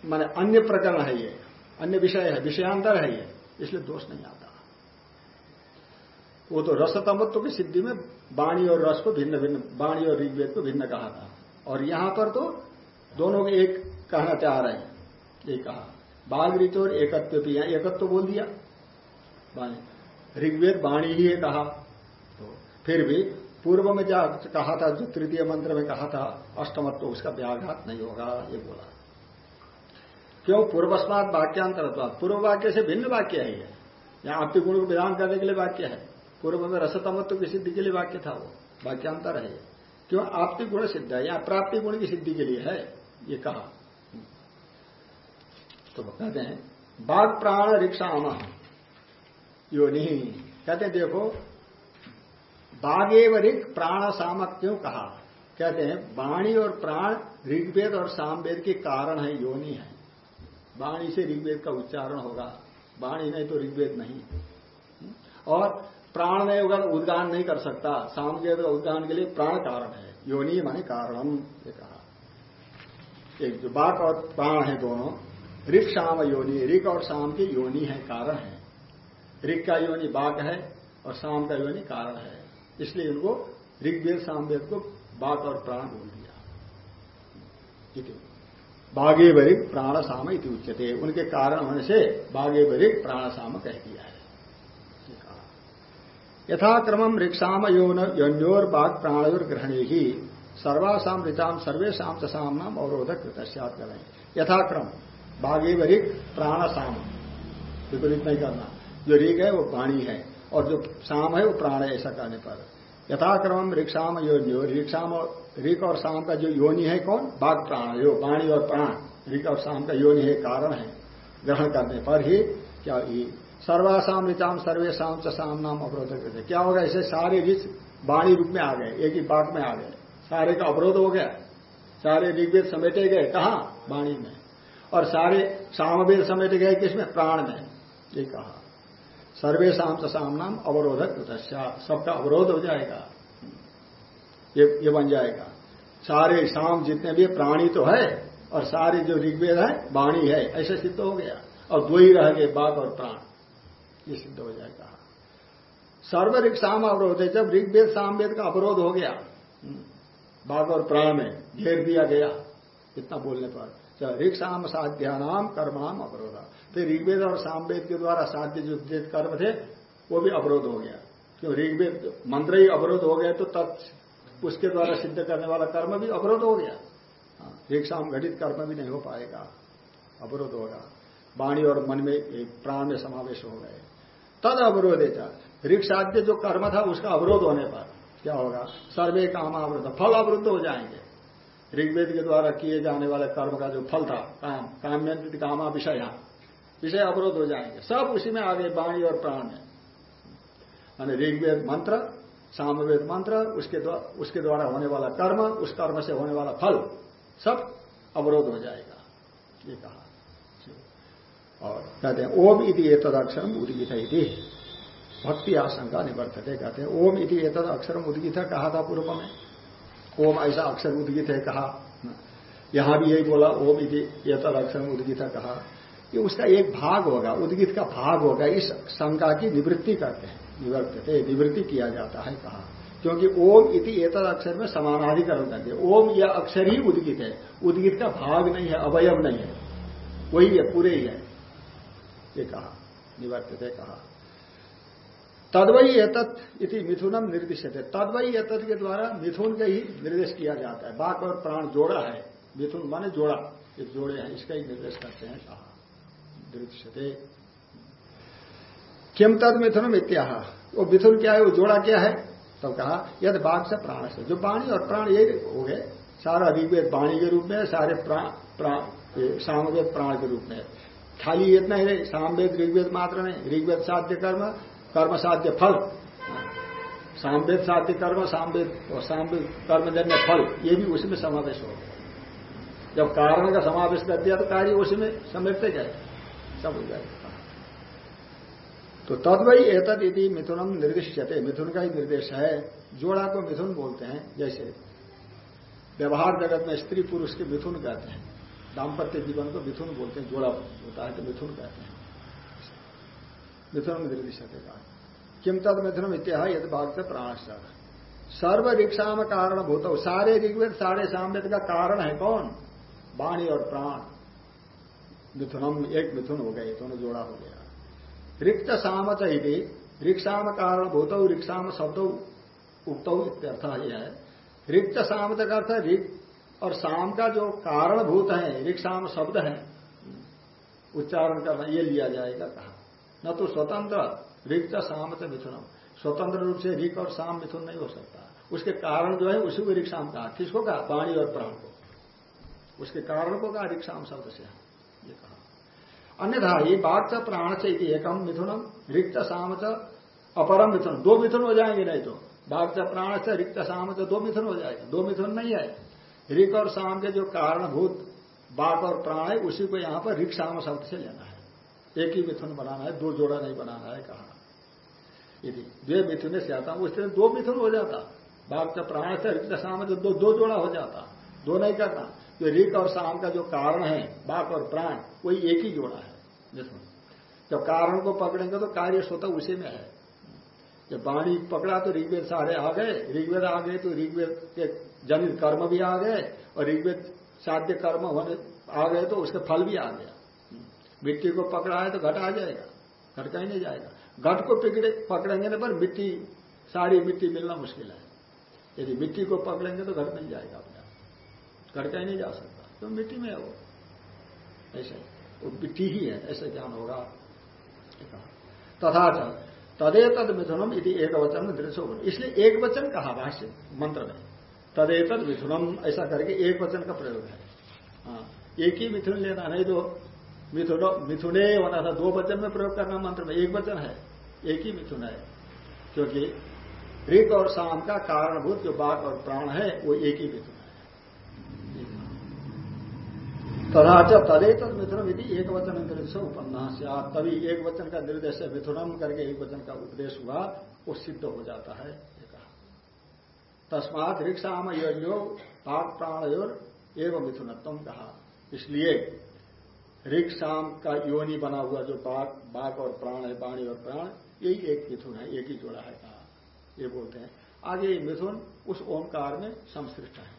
माने अन्य प्रकरण है ये। अन्य विषय है, विषयांतर है ये। इसलिए दोष नहीं आता। वो तो रसतमत्व की सिद्धि में वाणी और रस को भिन्न भिन्न, वाणी और ऋग्वेद को भिन्न कहा था। और यहाँ पर तो दोनों को एक कहना चाह रहे हैं ये कहा। बाघ ऋतु और एकत्व भी यहाँ, एकत्व तो बोल दिया। ऋग्वेद वाणी ही कहा। तो फिर भी पूर्व में जा कहा था, जो तृतीय मंत्र में कहा था, अष्टमत्व, उसका व्याघात नहीं होगा, ये बोला। क्यों? पूर्वस्मात वाक्यांतर पूर्व वाक्य से भिन्न वाक्य है यहाँ आपके गुण को विधान करने के लिए वाक्य है। पूर्व में रसतमत्व की सिद्धि के लिए वाक्य था वो, वाक्यांतर है क्यों? आपकी गुण सिद्ध है, या प्राप्ति गुण की सिद्धि के लिए है, ये कहा। तो कहते हैं बाघ प्राण रिक्शाम यो नहीं। कहते हैं, देखो बाघेव ऋग प्राण सामक क्यों कहा। कहते हैं, वाणी और प्राण ऋग्वेद और सामवेद के कारण है योनि है। वाणी से ऋग्वेद का उच्चारण होगा, वाणी नहीं तो ऋग्वेद नहीं। और प्राण होगा तो उद्गान नहीं कर सकता। सामवेद का उद्गान के लिए प्राण कारण है। योनि माने कारण ये कहा। एक जो बाक और प्राण है दोनों ऋख शाम योनि। ऋख और शाम की योनि है, कारण है। ऋख का योनि बाक है और शाम का योनि कारण है। इसलिए इनको ऋग्वेद, सामवेद को बाक और प्राण बोल दिया। बागे बरिक प्राण साम इति उच्चते उनके कारण होने से बागे बरिक प्राण साम कह दिया है। यथाक्रम रिक्साम योन्योर बाघ प्राणयोर ग्रहणे ही सर्वासाम ऋचाम सर्वेशा चसाम नाम अवरोधक कृत करें यथाक्रम। बाघे वरिक प्राण साम विपरीत नहीं करना। जो ऋग है, वो वाणी है, और जो शाम है, वो प्राण है, ऐसा करने पर। यथाक्रम रिक्साम योन्यो रिक्साम ऋक और शाम का जो योनि है कौन? बाघ प्राण यो वाणी और प्राण। ऋक और शाम का योनि है, कारण है। ग्रहण करने पर ही क्या सर्वासाम ऋचाम सर्वेशम चाम नाम अवरोध करते क्या होगा? ऐसे सारे ऋच वाणी रूप में आ गए, एक ही बाग में आ गए। सारे का अवरोध हो गया। सारे ऋग्वेद समेटे गए। कहा? वाणी में। और सारे सामवेद समेटे गए किसमें प्राण में। ये कहा। सर्वेशम चाम नाम अवरोधक सबका अवरोध हो जाएगा। ये ये बन जाएगा। सारे शाम जितने भी प्राणी तो है, और सारे जो ऋग्वेद है वाणी है, ऐसे सिद्ध हो गया। और दो ही रह गए, बाघ और प्राण। ये सिद्ध हो जाएगा। सर्व रिक्साम अवरोध है जब ऋग्वेद सामवेद का अवरोध हो गया। हम्म, बाघ और प्राण में घेर दिया गया इतना बोलने पर। ऋक्साम साध्यानाम कर्माम अवरोध। फिर ऋग्वेद और सामवेद के द्वारा साध्य जो कर्म थे वो भी अवरोध हो गया। क्यों? ऋग्वेद मंत्र ही अवरोध हो गए तो तत् उसके द्वारा सिद्ध करने वाला कर्म भी अवरोध हो गया। हाँ, ऋक्साम घटित कर्म भी नहीं हो पाएगा। अवरोध होगा वाणी और मन में प्राण में समावेश हो गए। तद अवरोधे चाह। ऋक्षाद्य जो कर्म था, उसका अवरोध होने पर क्या होगा? सर्वे काम अवरुद्ध फल अवरुद्ध हो जाएँगे। ऋग्वेद के द्वारा किए जाने वाले कर्म का जो फल था, काम काम्यंत कामा, विषय विषय अवरोध हो जाएँगे। सब उसी में आ गए वाणी और प्राण में मान ऋग्वेद मंत्र, सामवेद मंत्र, उसके द्वारा उसके द्वारा होने वाला कर्म, उस कर्म से होने वाला फल, सब अवरोध हो जाएगा। ये कहा। और कहते हैं, ओम इति एतद अक्षरम उदगित भक्ति आशंका निवर्तते, कहते हैं, ओम इति एतद अक्षरम उदगित कहा था पूर्व में? ओम ऐसा अक्षर उदगित है कहा। यहाँ भी यही बोला, ओम इति एतद अक्षरम उदगित कहा। कि उसका एक भाग होगा, उदगित का भाग होगा, इस शंका की निवृत्ति करते हैं, निवर्तते, निवृत्ति किया जाता है कहा। क्योंकि ओम इति एतद अक्षर में समानाधिकरण करते ओम यह अक्षर ही उदगित है, उदगित का भाग नहीं है, अवयव नहीं है, वही है, पूरे ही है। ये कहा, निवर्तते कहा। तदवई एतत् इति मिथुनम निर्दिष्ट है तदवई एतत् के द्वारा मिथुन का ही निर्देश किया जाता है। बाक और प्राण जोड़ा है। मिथुन माने जोड़ा। एक जोड़े हैं, इसका ही निर्देश करते हैं, कहा। निर्दिश्यते। किम तद मिथुनम इत्याह वो मिथुन क्या है? वो जोड़ा क्या है? तो कहा, यद बाघ से प्राण से। जो पानी और प्राण ये हो गए, सारा ऋग्वेद वाणी के रूप में सारे प्राण प्राण सामवेद प्राण के रूप में खाली इतना ही नहीं, सामवेद, ऋग्वेद मात्र नहीं। ऋग्वेद साध्य कर्म कर्म साध्य फल। सामवेद साध्य कर्म, सामवेद, और सामवेद कर्मजन्य फल, ये भी उसी में समावेश हो गया जब कारण का समावेश कर दिया तो कार्य उसी में समेटते गए सब तो तद्वही एतद यदि मिथुनम निर्दिश्यते। मिथुन का ही निर्देश है। जोड़ा को मिथुन बोलते हैं, जैसे व्यवहार जगत में स्त्री पुरुष के मिथुन कहते हैं। दाम्पत्य जीवन को मिथुन बोलते हैं, जोड़ा होता है तो मिथुन कहते हैं। मिथुन का किम तद मिथुन इत्या यदि भाग से प्राण सर्व रिक्षाम कारण भूत सारे ऋग्वेद, सारे सामवेद का कारण है कौन? वाणी और प्राण। मिथुनम, एक मिथुन हो गए, दोनों जोड़ा हो गया। रिक्त साम चाहिए रिक्साम कारण भूत रिक्साम शब्द उक्त इत्यर्थ यह है। रिक्त साम का अर्थ रिक और शाम का जो कारणभूत है रिक्साम शब्द है, उच्चारण करना, ये लिया जाएगा कहा। न तो स्वतंत्र रिक्त साम से मिथुनम। स्वतंत्र रूप से रिक और शाम मिथुन नहीं हो सकता। उसके कारण जो है, उसी को रिक्साम कहा। किसको कहा? वाणी और प्राण को। उसके कारण को कहा रिक्साम शब्द से। ये कहा। अन्यथा, ये च प्राण से एकम मिथुनम रिक्त साम च अपरम मिथुन दो मिथुन हो जाएँगे नहीं तो। बाघ प्राण से रिक्त साम च, दो मिथुन हो जाएगा। दो मिथुन नहीं है रिक और शाम के जो कारणभूत बाघ और प्राण है, उसी को यहाँ पर रिक शाम शब्द से लेना है। एक ही मिथुन बनाना है, दो जोड़ा नहीं बनाना है, कहा। यदि द्वे मिथुन से आता, उस तरह दो मिथुन हो जाता। बाघ का प्राण से रिक्त शाम दो दो जोड़ा हो जाता। दो नहीं करना जो रिक और शाम का जो कारण है, बाप और प्राण, वही एक ही जोड़ा है। मिथुन जब कारण को पकड़ेंगे तो कार्य स्वतः उसी में है। जब वाणी पकड़ा तो ऋग्वेद सारे आ गए, ऋग्वेद आ गए तो ऋग्वेद के जनित कर्म भी आ गए और ऋग्वेद साध्य कर्म होने आ गए तो उसके फल भी आ गया। मिट्टी को पकड़ा है तो घट आ जाएगा, घट कहीं नहीं जाएगा। घट को पकड़े, पकड़ेंगे ना पर मिट्टी, सारी मिट्टी मिलना मुश्किल है। यदि मिट्टी को पकड़ेंगे तो घट मिल जाएगा अपने। घर कहीं नहीं जा सकता। तो मिट्टी में है। वो ऐसे, वो मिट्टी ही है, ऐसा ज्ञान होगा। तथा तदे तद मिथुनम यदि एक वचन दृश्य। इसलिए एक वचन कहा भाष्य, मंत्र में। तदेतद मिथुनम, ऐसा करके एक वचन का प्रयोग है। हाँ एक ही मिथुन लेना नहीं तो मिथुन, मिथुने होना था, दो वचन में प्रयोग करना मंत्र में एक वचन है, एक ही मिथुन है। क्योंकि ऋक और शाम का कारणभूत जो बाघ और प्राण है, वो एक ही मिथुन तथा च तदेत मिथुनम यदि एक वचन निर्देश उपन्ना तभी एक वचन का निर्देश है मिथुनम करके एक वचन का उपदेश हुआ, वो सिद्ध हो जाता है। तस्मात रिक्साम यो पाक प्राणयोर एवं मिथुनत्म कहा। इसलिए रिक्साम का योनि बना हुआ जो बाघ बाघ और प्राण है, बाणी और प्राण, यही एक मिथुन है, एक ही जोड़ा है कहा। ये बोलते हैं। आगे ये मिथुन उस ओंकार में संश्रिष्ट है।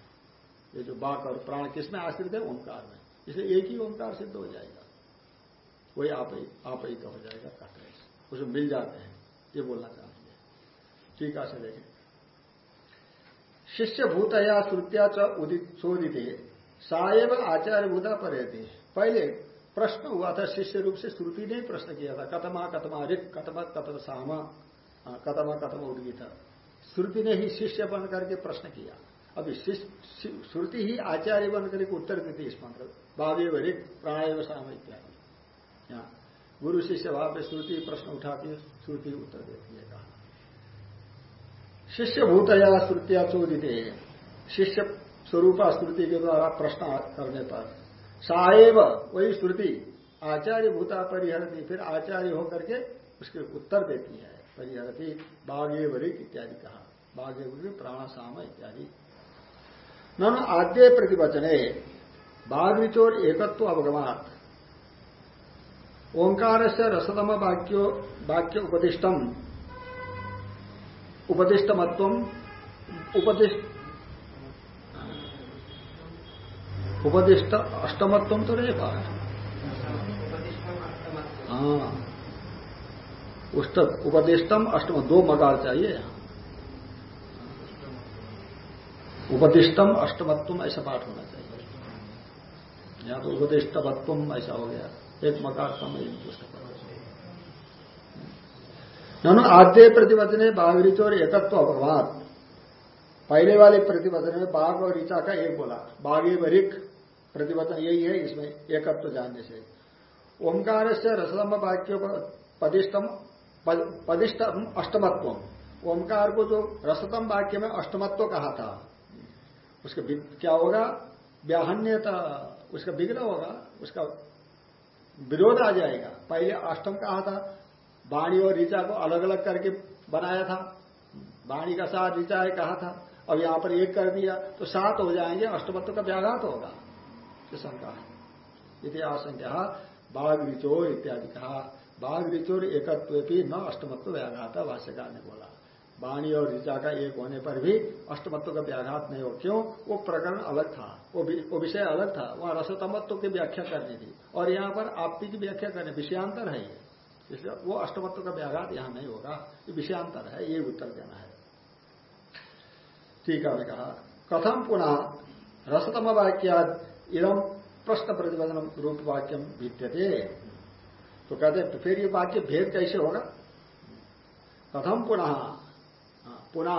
ये जो बाक और प्राण किसमें आश्रित है? ओंकार में। इसलिए एक ही ओंकार सिद्ध हो जाएगा। वही आप ही आप ही का हो जाएगा, कहते हैं। उसमें मिल जाते हैं। ये बोलना चाहेंगे ठीक है देखें। शिष्य भूत या श्रुत्या च उदित शोधित। साएव आचार्य भूता पर पहले प्रश्न हुआ था, शिष्य रूप से श्रुति ने प्रश्न किया था कतमा कतमा रिक कतम कतम सामा कतमा कतम उदगित। श्रुति ने ही शिष्य बन करके प्रश्न किया। अभी श्रुति ही आचार्य बन करके उत्तर देती इस मंत्र बावे वरिक प्राणाय साम इत्यादि। गुरु शिष्य भाव में श्रुति प्रश्न उठाती है, श्रुति उत्तर देती है कहा। शिष्य भूत या श्रुतिया चोदित शिष्य स्वरूपा श्रुति के द्वारा प्रश्न करने पर। साएव वही श्रुति आचार्य भूता परिहरती फिर आचार्य होकर के उसके उत्तर देती है। परिहरती बाघे इत्यादि कहा। बाघे वरिक प्राणासाम इत्यादि। न आद्य प्रतिवचने। बाघ विचोर एकत्व अवगमात। ओंकार से रसतम वाक्य उपदिष्टम उपदिष्टमत्व उपदिष्ट उपदिष्ट अष्टमत्व तो नहीं पा हाँ। उपदिष्टम अष्टम दो मगार चाहिए यहाँ। उपदिष्टम अष्टमत्व ऐसा पाठ होना चाहिए। यहाँ तो उपदिष्ट वत्वम ऐसा हो गया। एक मकार कम एक पुस्तक ननु आद्य प्रतिवचने बाघ ऋच और एकत्व अप्रभात पहले वाले प्रतिवचन में बाघ और ऋचा का एक बोला। बाघे वरिक प्रतिवचन यही है, इसमें एकत्व जानने से। ओंकार से रसदम वाक्य पदिष्टम पदिष्टम अष्टमत्व ओंकार को जो रसतम वाक्य में अष्टमत्व कहा था, उसके क्या होगा? व्याहन्यता, उसका विघ्न होगा, उसका विरोध आ जाएगा। पहले अष्टम कहा था वाणी और ऋचा को अलग अलग करके बनाया था। वाणी का साथ ऋचा है कहा था, अब यहाँ पर एक कर दिया तो सात हो जाएँगे अष्टमत्व का व्याघात होगा। ये शंका है। इतिहास संख्या बाघ रिचोर इत्यादि कहा। बाघ रिचोर एकत्व भी न अष्टमत्व व्याघात भाष्यकार ने बोला। वाणी और ऋचा का एक होने पर भी अष्टमत्व का व्याघात नहीं हो। क्यों? वो प्रकरण अलग था। वो विषय अलग था। वहाँ रसतमत्व की व्याख्या करनी थी। और यहाँ पर आपती की व्याख्या करनी, विषयांतर है ये। इसलिए वो अष्टमत्व का व्याघात यहाँ नहीं होगा ये विषयांतर है, ये उत्तर देना है। ठीक है कहा कथम पुनः रसतम वाक्या इदम प्रश्न प्रतिबंधन रूप वाक्यम भिद्यते। तो कहते हैं फिर ये वाक्य भेद कैसे होगा? कथम पुनः पुनः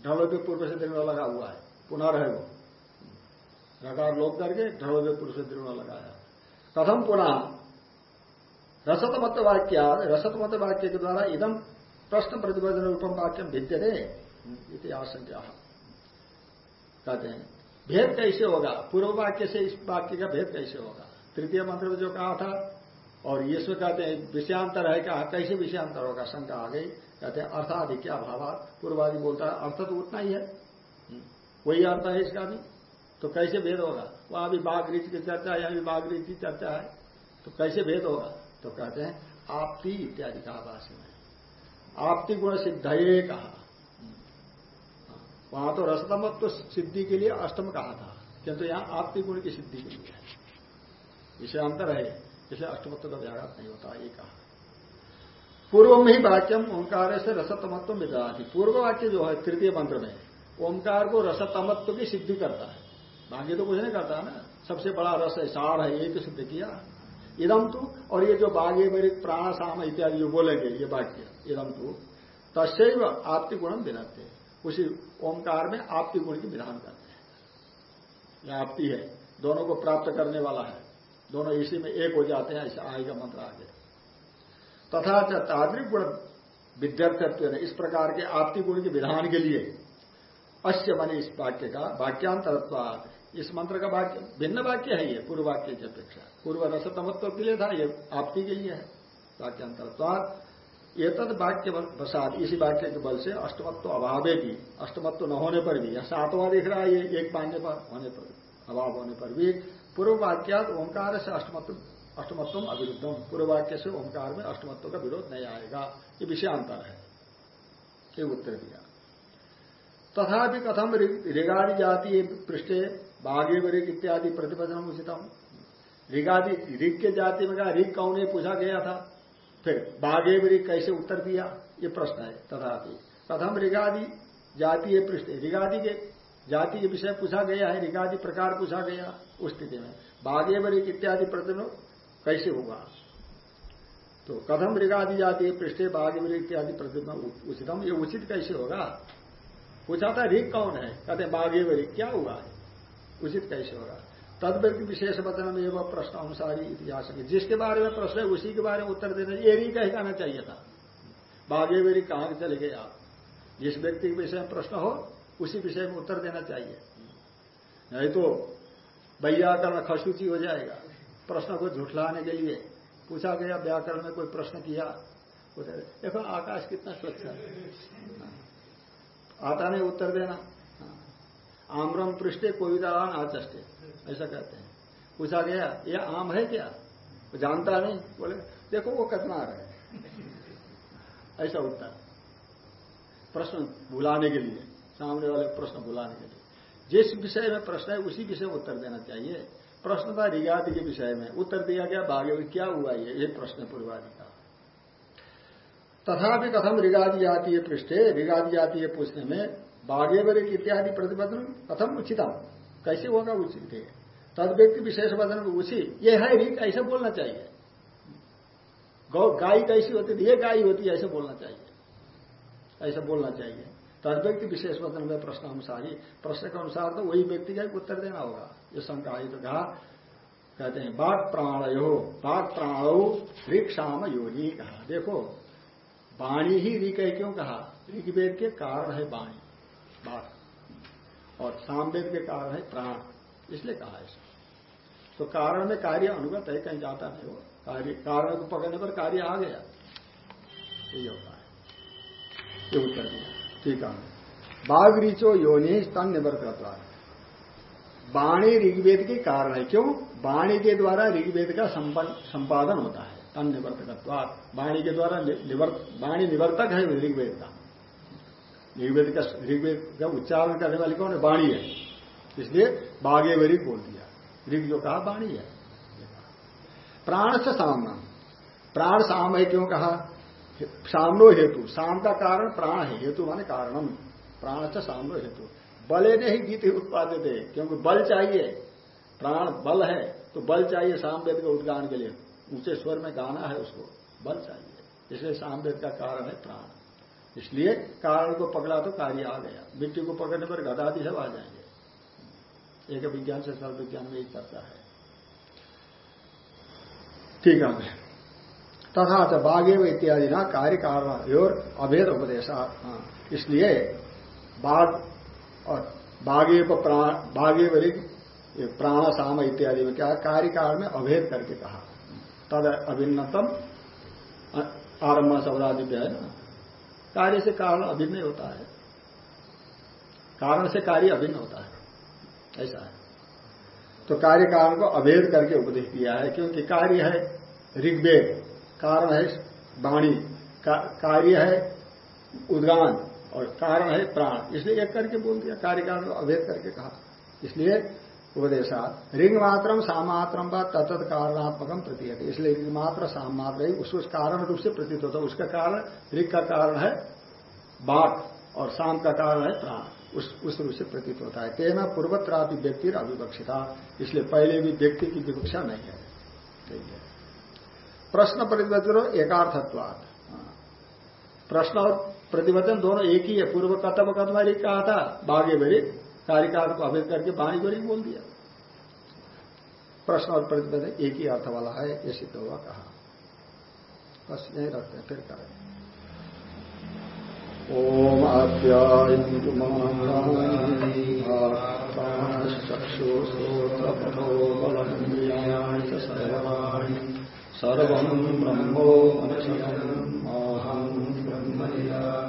ढलो पे पूर्व से दृढ़ लगा हुआ है। पुनः रहे वो। रकार लोग करके ढलो पे पूर्व से दृढ़ लगाया कथम पुनः रसतमत वाक्य रसतमत वाक्य के द्वारा इदम प्रश्न प्रतिबंधन रूपम वाक्यम भिद्यते इति आशंका कहते हैं, भेद कैसे होगा? पूर्व वाक्य से इस वाक्य का भेद कैसे होगा? तृतीय मंत्र में जो कहा था, और ये कहते हैं, विषयांतर है कहा, कैसे विषयांतर होगा? शंका आ गई। कहते हैं अर्थाधिक्या भावा पूर्वादि बोलता है, अर्थ तो उतना ही है। वही अर्थ है इसका भी? तो कैसे भेद होगा? वहाँ भी बाघ रीच की चर्चा है, यहाँ भी बाघ की चर्चा है। तो कैसे भेद होगा? तो कहते हैं, आपती इत्यादि कहा भाष्य में। आपती गुण सिद्ध कहा। वहाँ तो रसतमत्व तो सिद्धि के लिए अष्टम कहा था, किंतु यहाँ आपती गुण की सिद्धि के लिए इसे अंतर है, इसलिए अष्टमत्व का व्याघात नहीं होता, ये कहा। पूर्व में ही वाक्यम ओंकार से रसतमत्व में मिलाती। पूर्व वाक्य जो है, तृतीय मंत्र में, ओंकार को रसतमत्व की सिद्धि करता है। भाग्य तो कुछ नहीं करता ना? सबसे बड़ा रस है सार है, ये तो सिद्ध किया। इदम तू, और ये जो बाघे मेरे प्राण, साम इत्यादि जो बोलेंगे, ये वाक्य इदम तू तस्व आपकी गुणम विनते उसी ओंकार में आपकी गुण की विधान करते हैं। यह आपकी है, दोनों को प्राप्त करने वाला है। दोनों इसी में एक हो जाते हैं, ऐसा का मंत्र आगे। तथा ताद्रिक गुण विद्यार्थत्व इस प्रकार के आपकी गुण के विधान के लिए अश्य मनी इस वाक्य का वाक्यांतरत्वाद इस मंत्र का वाक्य, भिन्न वाक्य है ये पूर्व वाक्य की अपेक्षा। पूर्व रसतमत्व के लिए था, ये आपकी के लिए है वाक्यांतरत्वाद ये तद वाक्य बसात इसी वाक्य के बल से अष्टमत्व अभावे भी, अष्टमत्व न होने पर भी या सातवां दिख रहा है ये, एक मान्य पर, होने पर अभाव होने पर भी। पूर्व वाक्यात ओंकार से अष्टमत्व अष्टमत्व अविरुद्धम पूर्व वाक्य से ओंकार में अष्टमत्व का विरोध नहीं आएगा। ये विषयांतर है। ये उत्तर दिया। तथापि कथम रिगाड़ी जाती पृष्ठे बाघे ऋग इत्यादि प्रतिपदन उचितम ऋगादि ऋग के जाति में कहा, ऋग कौन है, पूछा गया था। फिर बाघे ऋग कैसे उत्तर दिया, ये प्रश्न है तथापि कथम ऋगादि जातीय पृष्ठ ऋगादि के, जाति के विषय पूछा गया है ऋगादि प्रकार पूछा गया उस स्थिति में। बाघे ऋग इत्यादि प्रतिबंध कैसे होगा? तो कथम ऋगादि जातीय पृष्ठे बाघे इत्यादि प्रतिबंध उचितम ये उचित कैसे होगा? पूछा था, ऋग कौन है? कहते बाघे ऋग क्या हुआ है? उचित कैसे होगा? तद व्यक्ति विशेष वचन में एवं प्रश्न अनुसारी इतिहास में जिसके बारे में प्रश्न है, उसी के बारे में उत्तर देना ये नहीं कह कहना चाहिए था। बागे ऋग कहाँ चले गए आप। जिस व्यक्ति के विषय में प्रश्न हो, उसी विषय में उत्तर देना चाहिए। नहीं तो व्याकरण खसूची हो जाएगा। प्रश्न को झुठलाने के लिए पूछा गया व्याकरण में कोई प्रश्न किया देखो, आकाश कितना स्वच्छ है। आता नहीं उत्तर देना। आम्रम पृष्ठे कोविदान आचष्टे। ऐसा कहते हैं। पूछा गया, यह आम है क्या? वो जानता नहीं। बोले, देखो, वो कितना है। ऐसा उत्तर। प्रश्न भुलाने के लिए, सामने वाले प्रश्न भुलाने के लिए। जिस विषय में प्रश्न है, उसी विषय में उत्तर देना चाहिए। प्रश्न था रिगादि के विषय में। उत्तर दिया गया, भाग्य, क्या हुआ ये? ये प्रश्न पूर्वादि का। तथापि कथम रिगादि जाती है पृष्ठे। रिगादि जाती है पूछने में बाघेवर इत्यादि प्रतिबंधन कथम उचितम? कैसे होगा उचित है तद व्यक्ति विशेष वचन उसी। ये है रिक ऐसे बोलना चाहिए। गौ, गाय कैसी होती थी ये गाय होती है, ऐसे बोलना चाहिए। ऐसा बोलना चाहिए। तद व्यक्ति विशेष वचन में प्रश्न अनुसार ही प्रश्न के अनुसार तो वही व्यक्ति का उत्तर देना होगा। ये शंका तो कहा, कहते हैं बाघ प्राणयो बाघ प्राणो, ऋक्षाम योनि कहा। देखो, वाणी ही रिक है, क्यों कहा? ऋग्वेद के कारण है वाणी। बाघ और सामवेद के कारण है प्राण, इसलिए कहा है। तो कारण में कार्य अनुगत है, कहीं जाता नहीं हो कार्य, कारण को पकड़ने पर कार्य आ गया। ये होता है। ये उत्तर दिया। ठीक है। बाघ रीचो योनि स्तन निवर्त वाणी ऋग्वेद के कारण है। क्यों? वाणी के द्वारा ऋग्वेद का संपादन होता है। तन निवर्तक वाणी के द्वारा निवर्तक है ऋग्वेद का। ऋग्वेद का ऋग्वेद का उच्चारण करने वाली कौन है? वाणी है। इसलिए बागेवरी बोल दिया। ऋग जो कहा, वाणी है। प्राण से सामना प्राण साम है क्यों कहा? सामनो हेतु। साम का कारण प्राण है। हेतु माने कारणम। प्राण से सामनो हेतु। बले ने ही गीत उत्पादित है, क्योंकि बल चाहिए। प्राण बल है तो बल चाहिए सामवेद के उद्गान के लिए। ऊँचे स्वर में गाना है उसको। बल चाहिए। इसलिए सामवेद का कारण है प्राण। इसलिए कारण को पकड़ा तो कार्य आ गया। मिट्टी को पकड़ने पर घटादी सब आ जाएँगे। एक विज्ञान से सर्व विज्ञान में ही करता है। ठीक है तथा च बाघेव इत्यादि ना कार्य कारण और अभेद उपदेश। हाँ इसलिए बाघ और बाघे बाघे बलि प्राण, साम इत्यादि में क्या कार्य काल में अभेद करके कहा। तद अभिन्नतम आरंभ शब्दादिव्य है ना। कार्य से कारण अभिन्न होता है। कारण से कार्य अभिन्न होता है। ऐसा है। तो कार्य कारण को अभेद करके उपदेश दिया है, क्योंकि कार्य है ऋग्वेद। कारण है वाणी। कार्य है उद्गान और कारण है प्राण। इसलिए एक करके बोल दिया, कार्य कारण को अभेद करके कहा। इसलिए उपदेशा रिंग मात्रम सामात्रम व तत्त कारणात्मकम प्रतीयत। इसलिए रिंग मात्र साम मात्र ही, उसको कारण रूप से प्रतीत होता है। उसका कारण ऋग का कारण है, बाघ, और शाम का कारण है, प्राण। उस उस रूप से प्रतीत होता है। तेना पूर्वत्रापि व्यक्ति अविवक्षिता इसलिए पहले भी व्यक्ति की विवक्षा नहीं है। ठीक है। प्रश्न प्रतिवचन एकार्थत्वाद हाँ। प्रश्न और प्रतिवचन दोनों एक ही है। पूर्व कतब कतवारी कहा था बागे बरी कार्यकाल को अभेद करके बाणी बरी बोल दिया। प्रश्न और प्रतिवचन एक ही अर्थ वाला है, ये सिद्ध हुआ कहा। बस यही रखते हैं, फिर करें। ओम आप्यायन्तु चक्षुश्रोत्रपथो बलमिन्द्रियाणि सर्वाणि सर्वम् ब्रह्मो ब्रह्म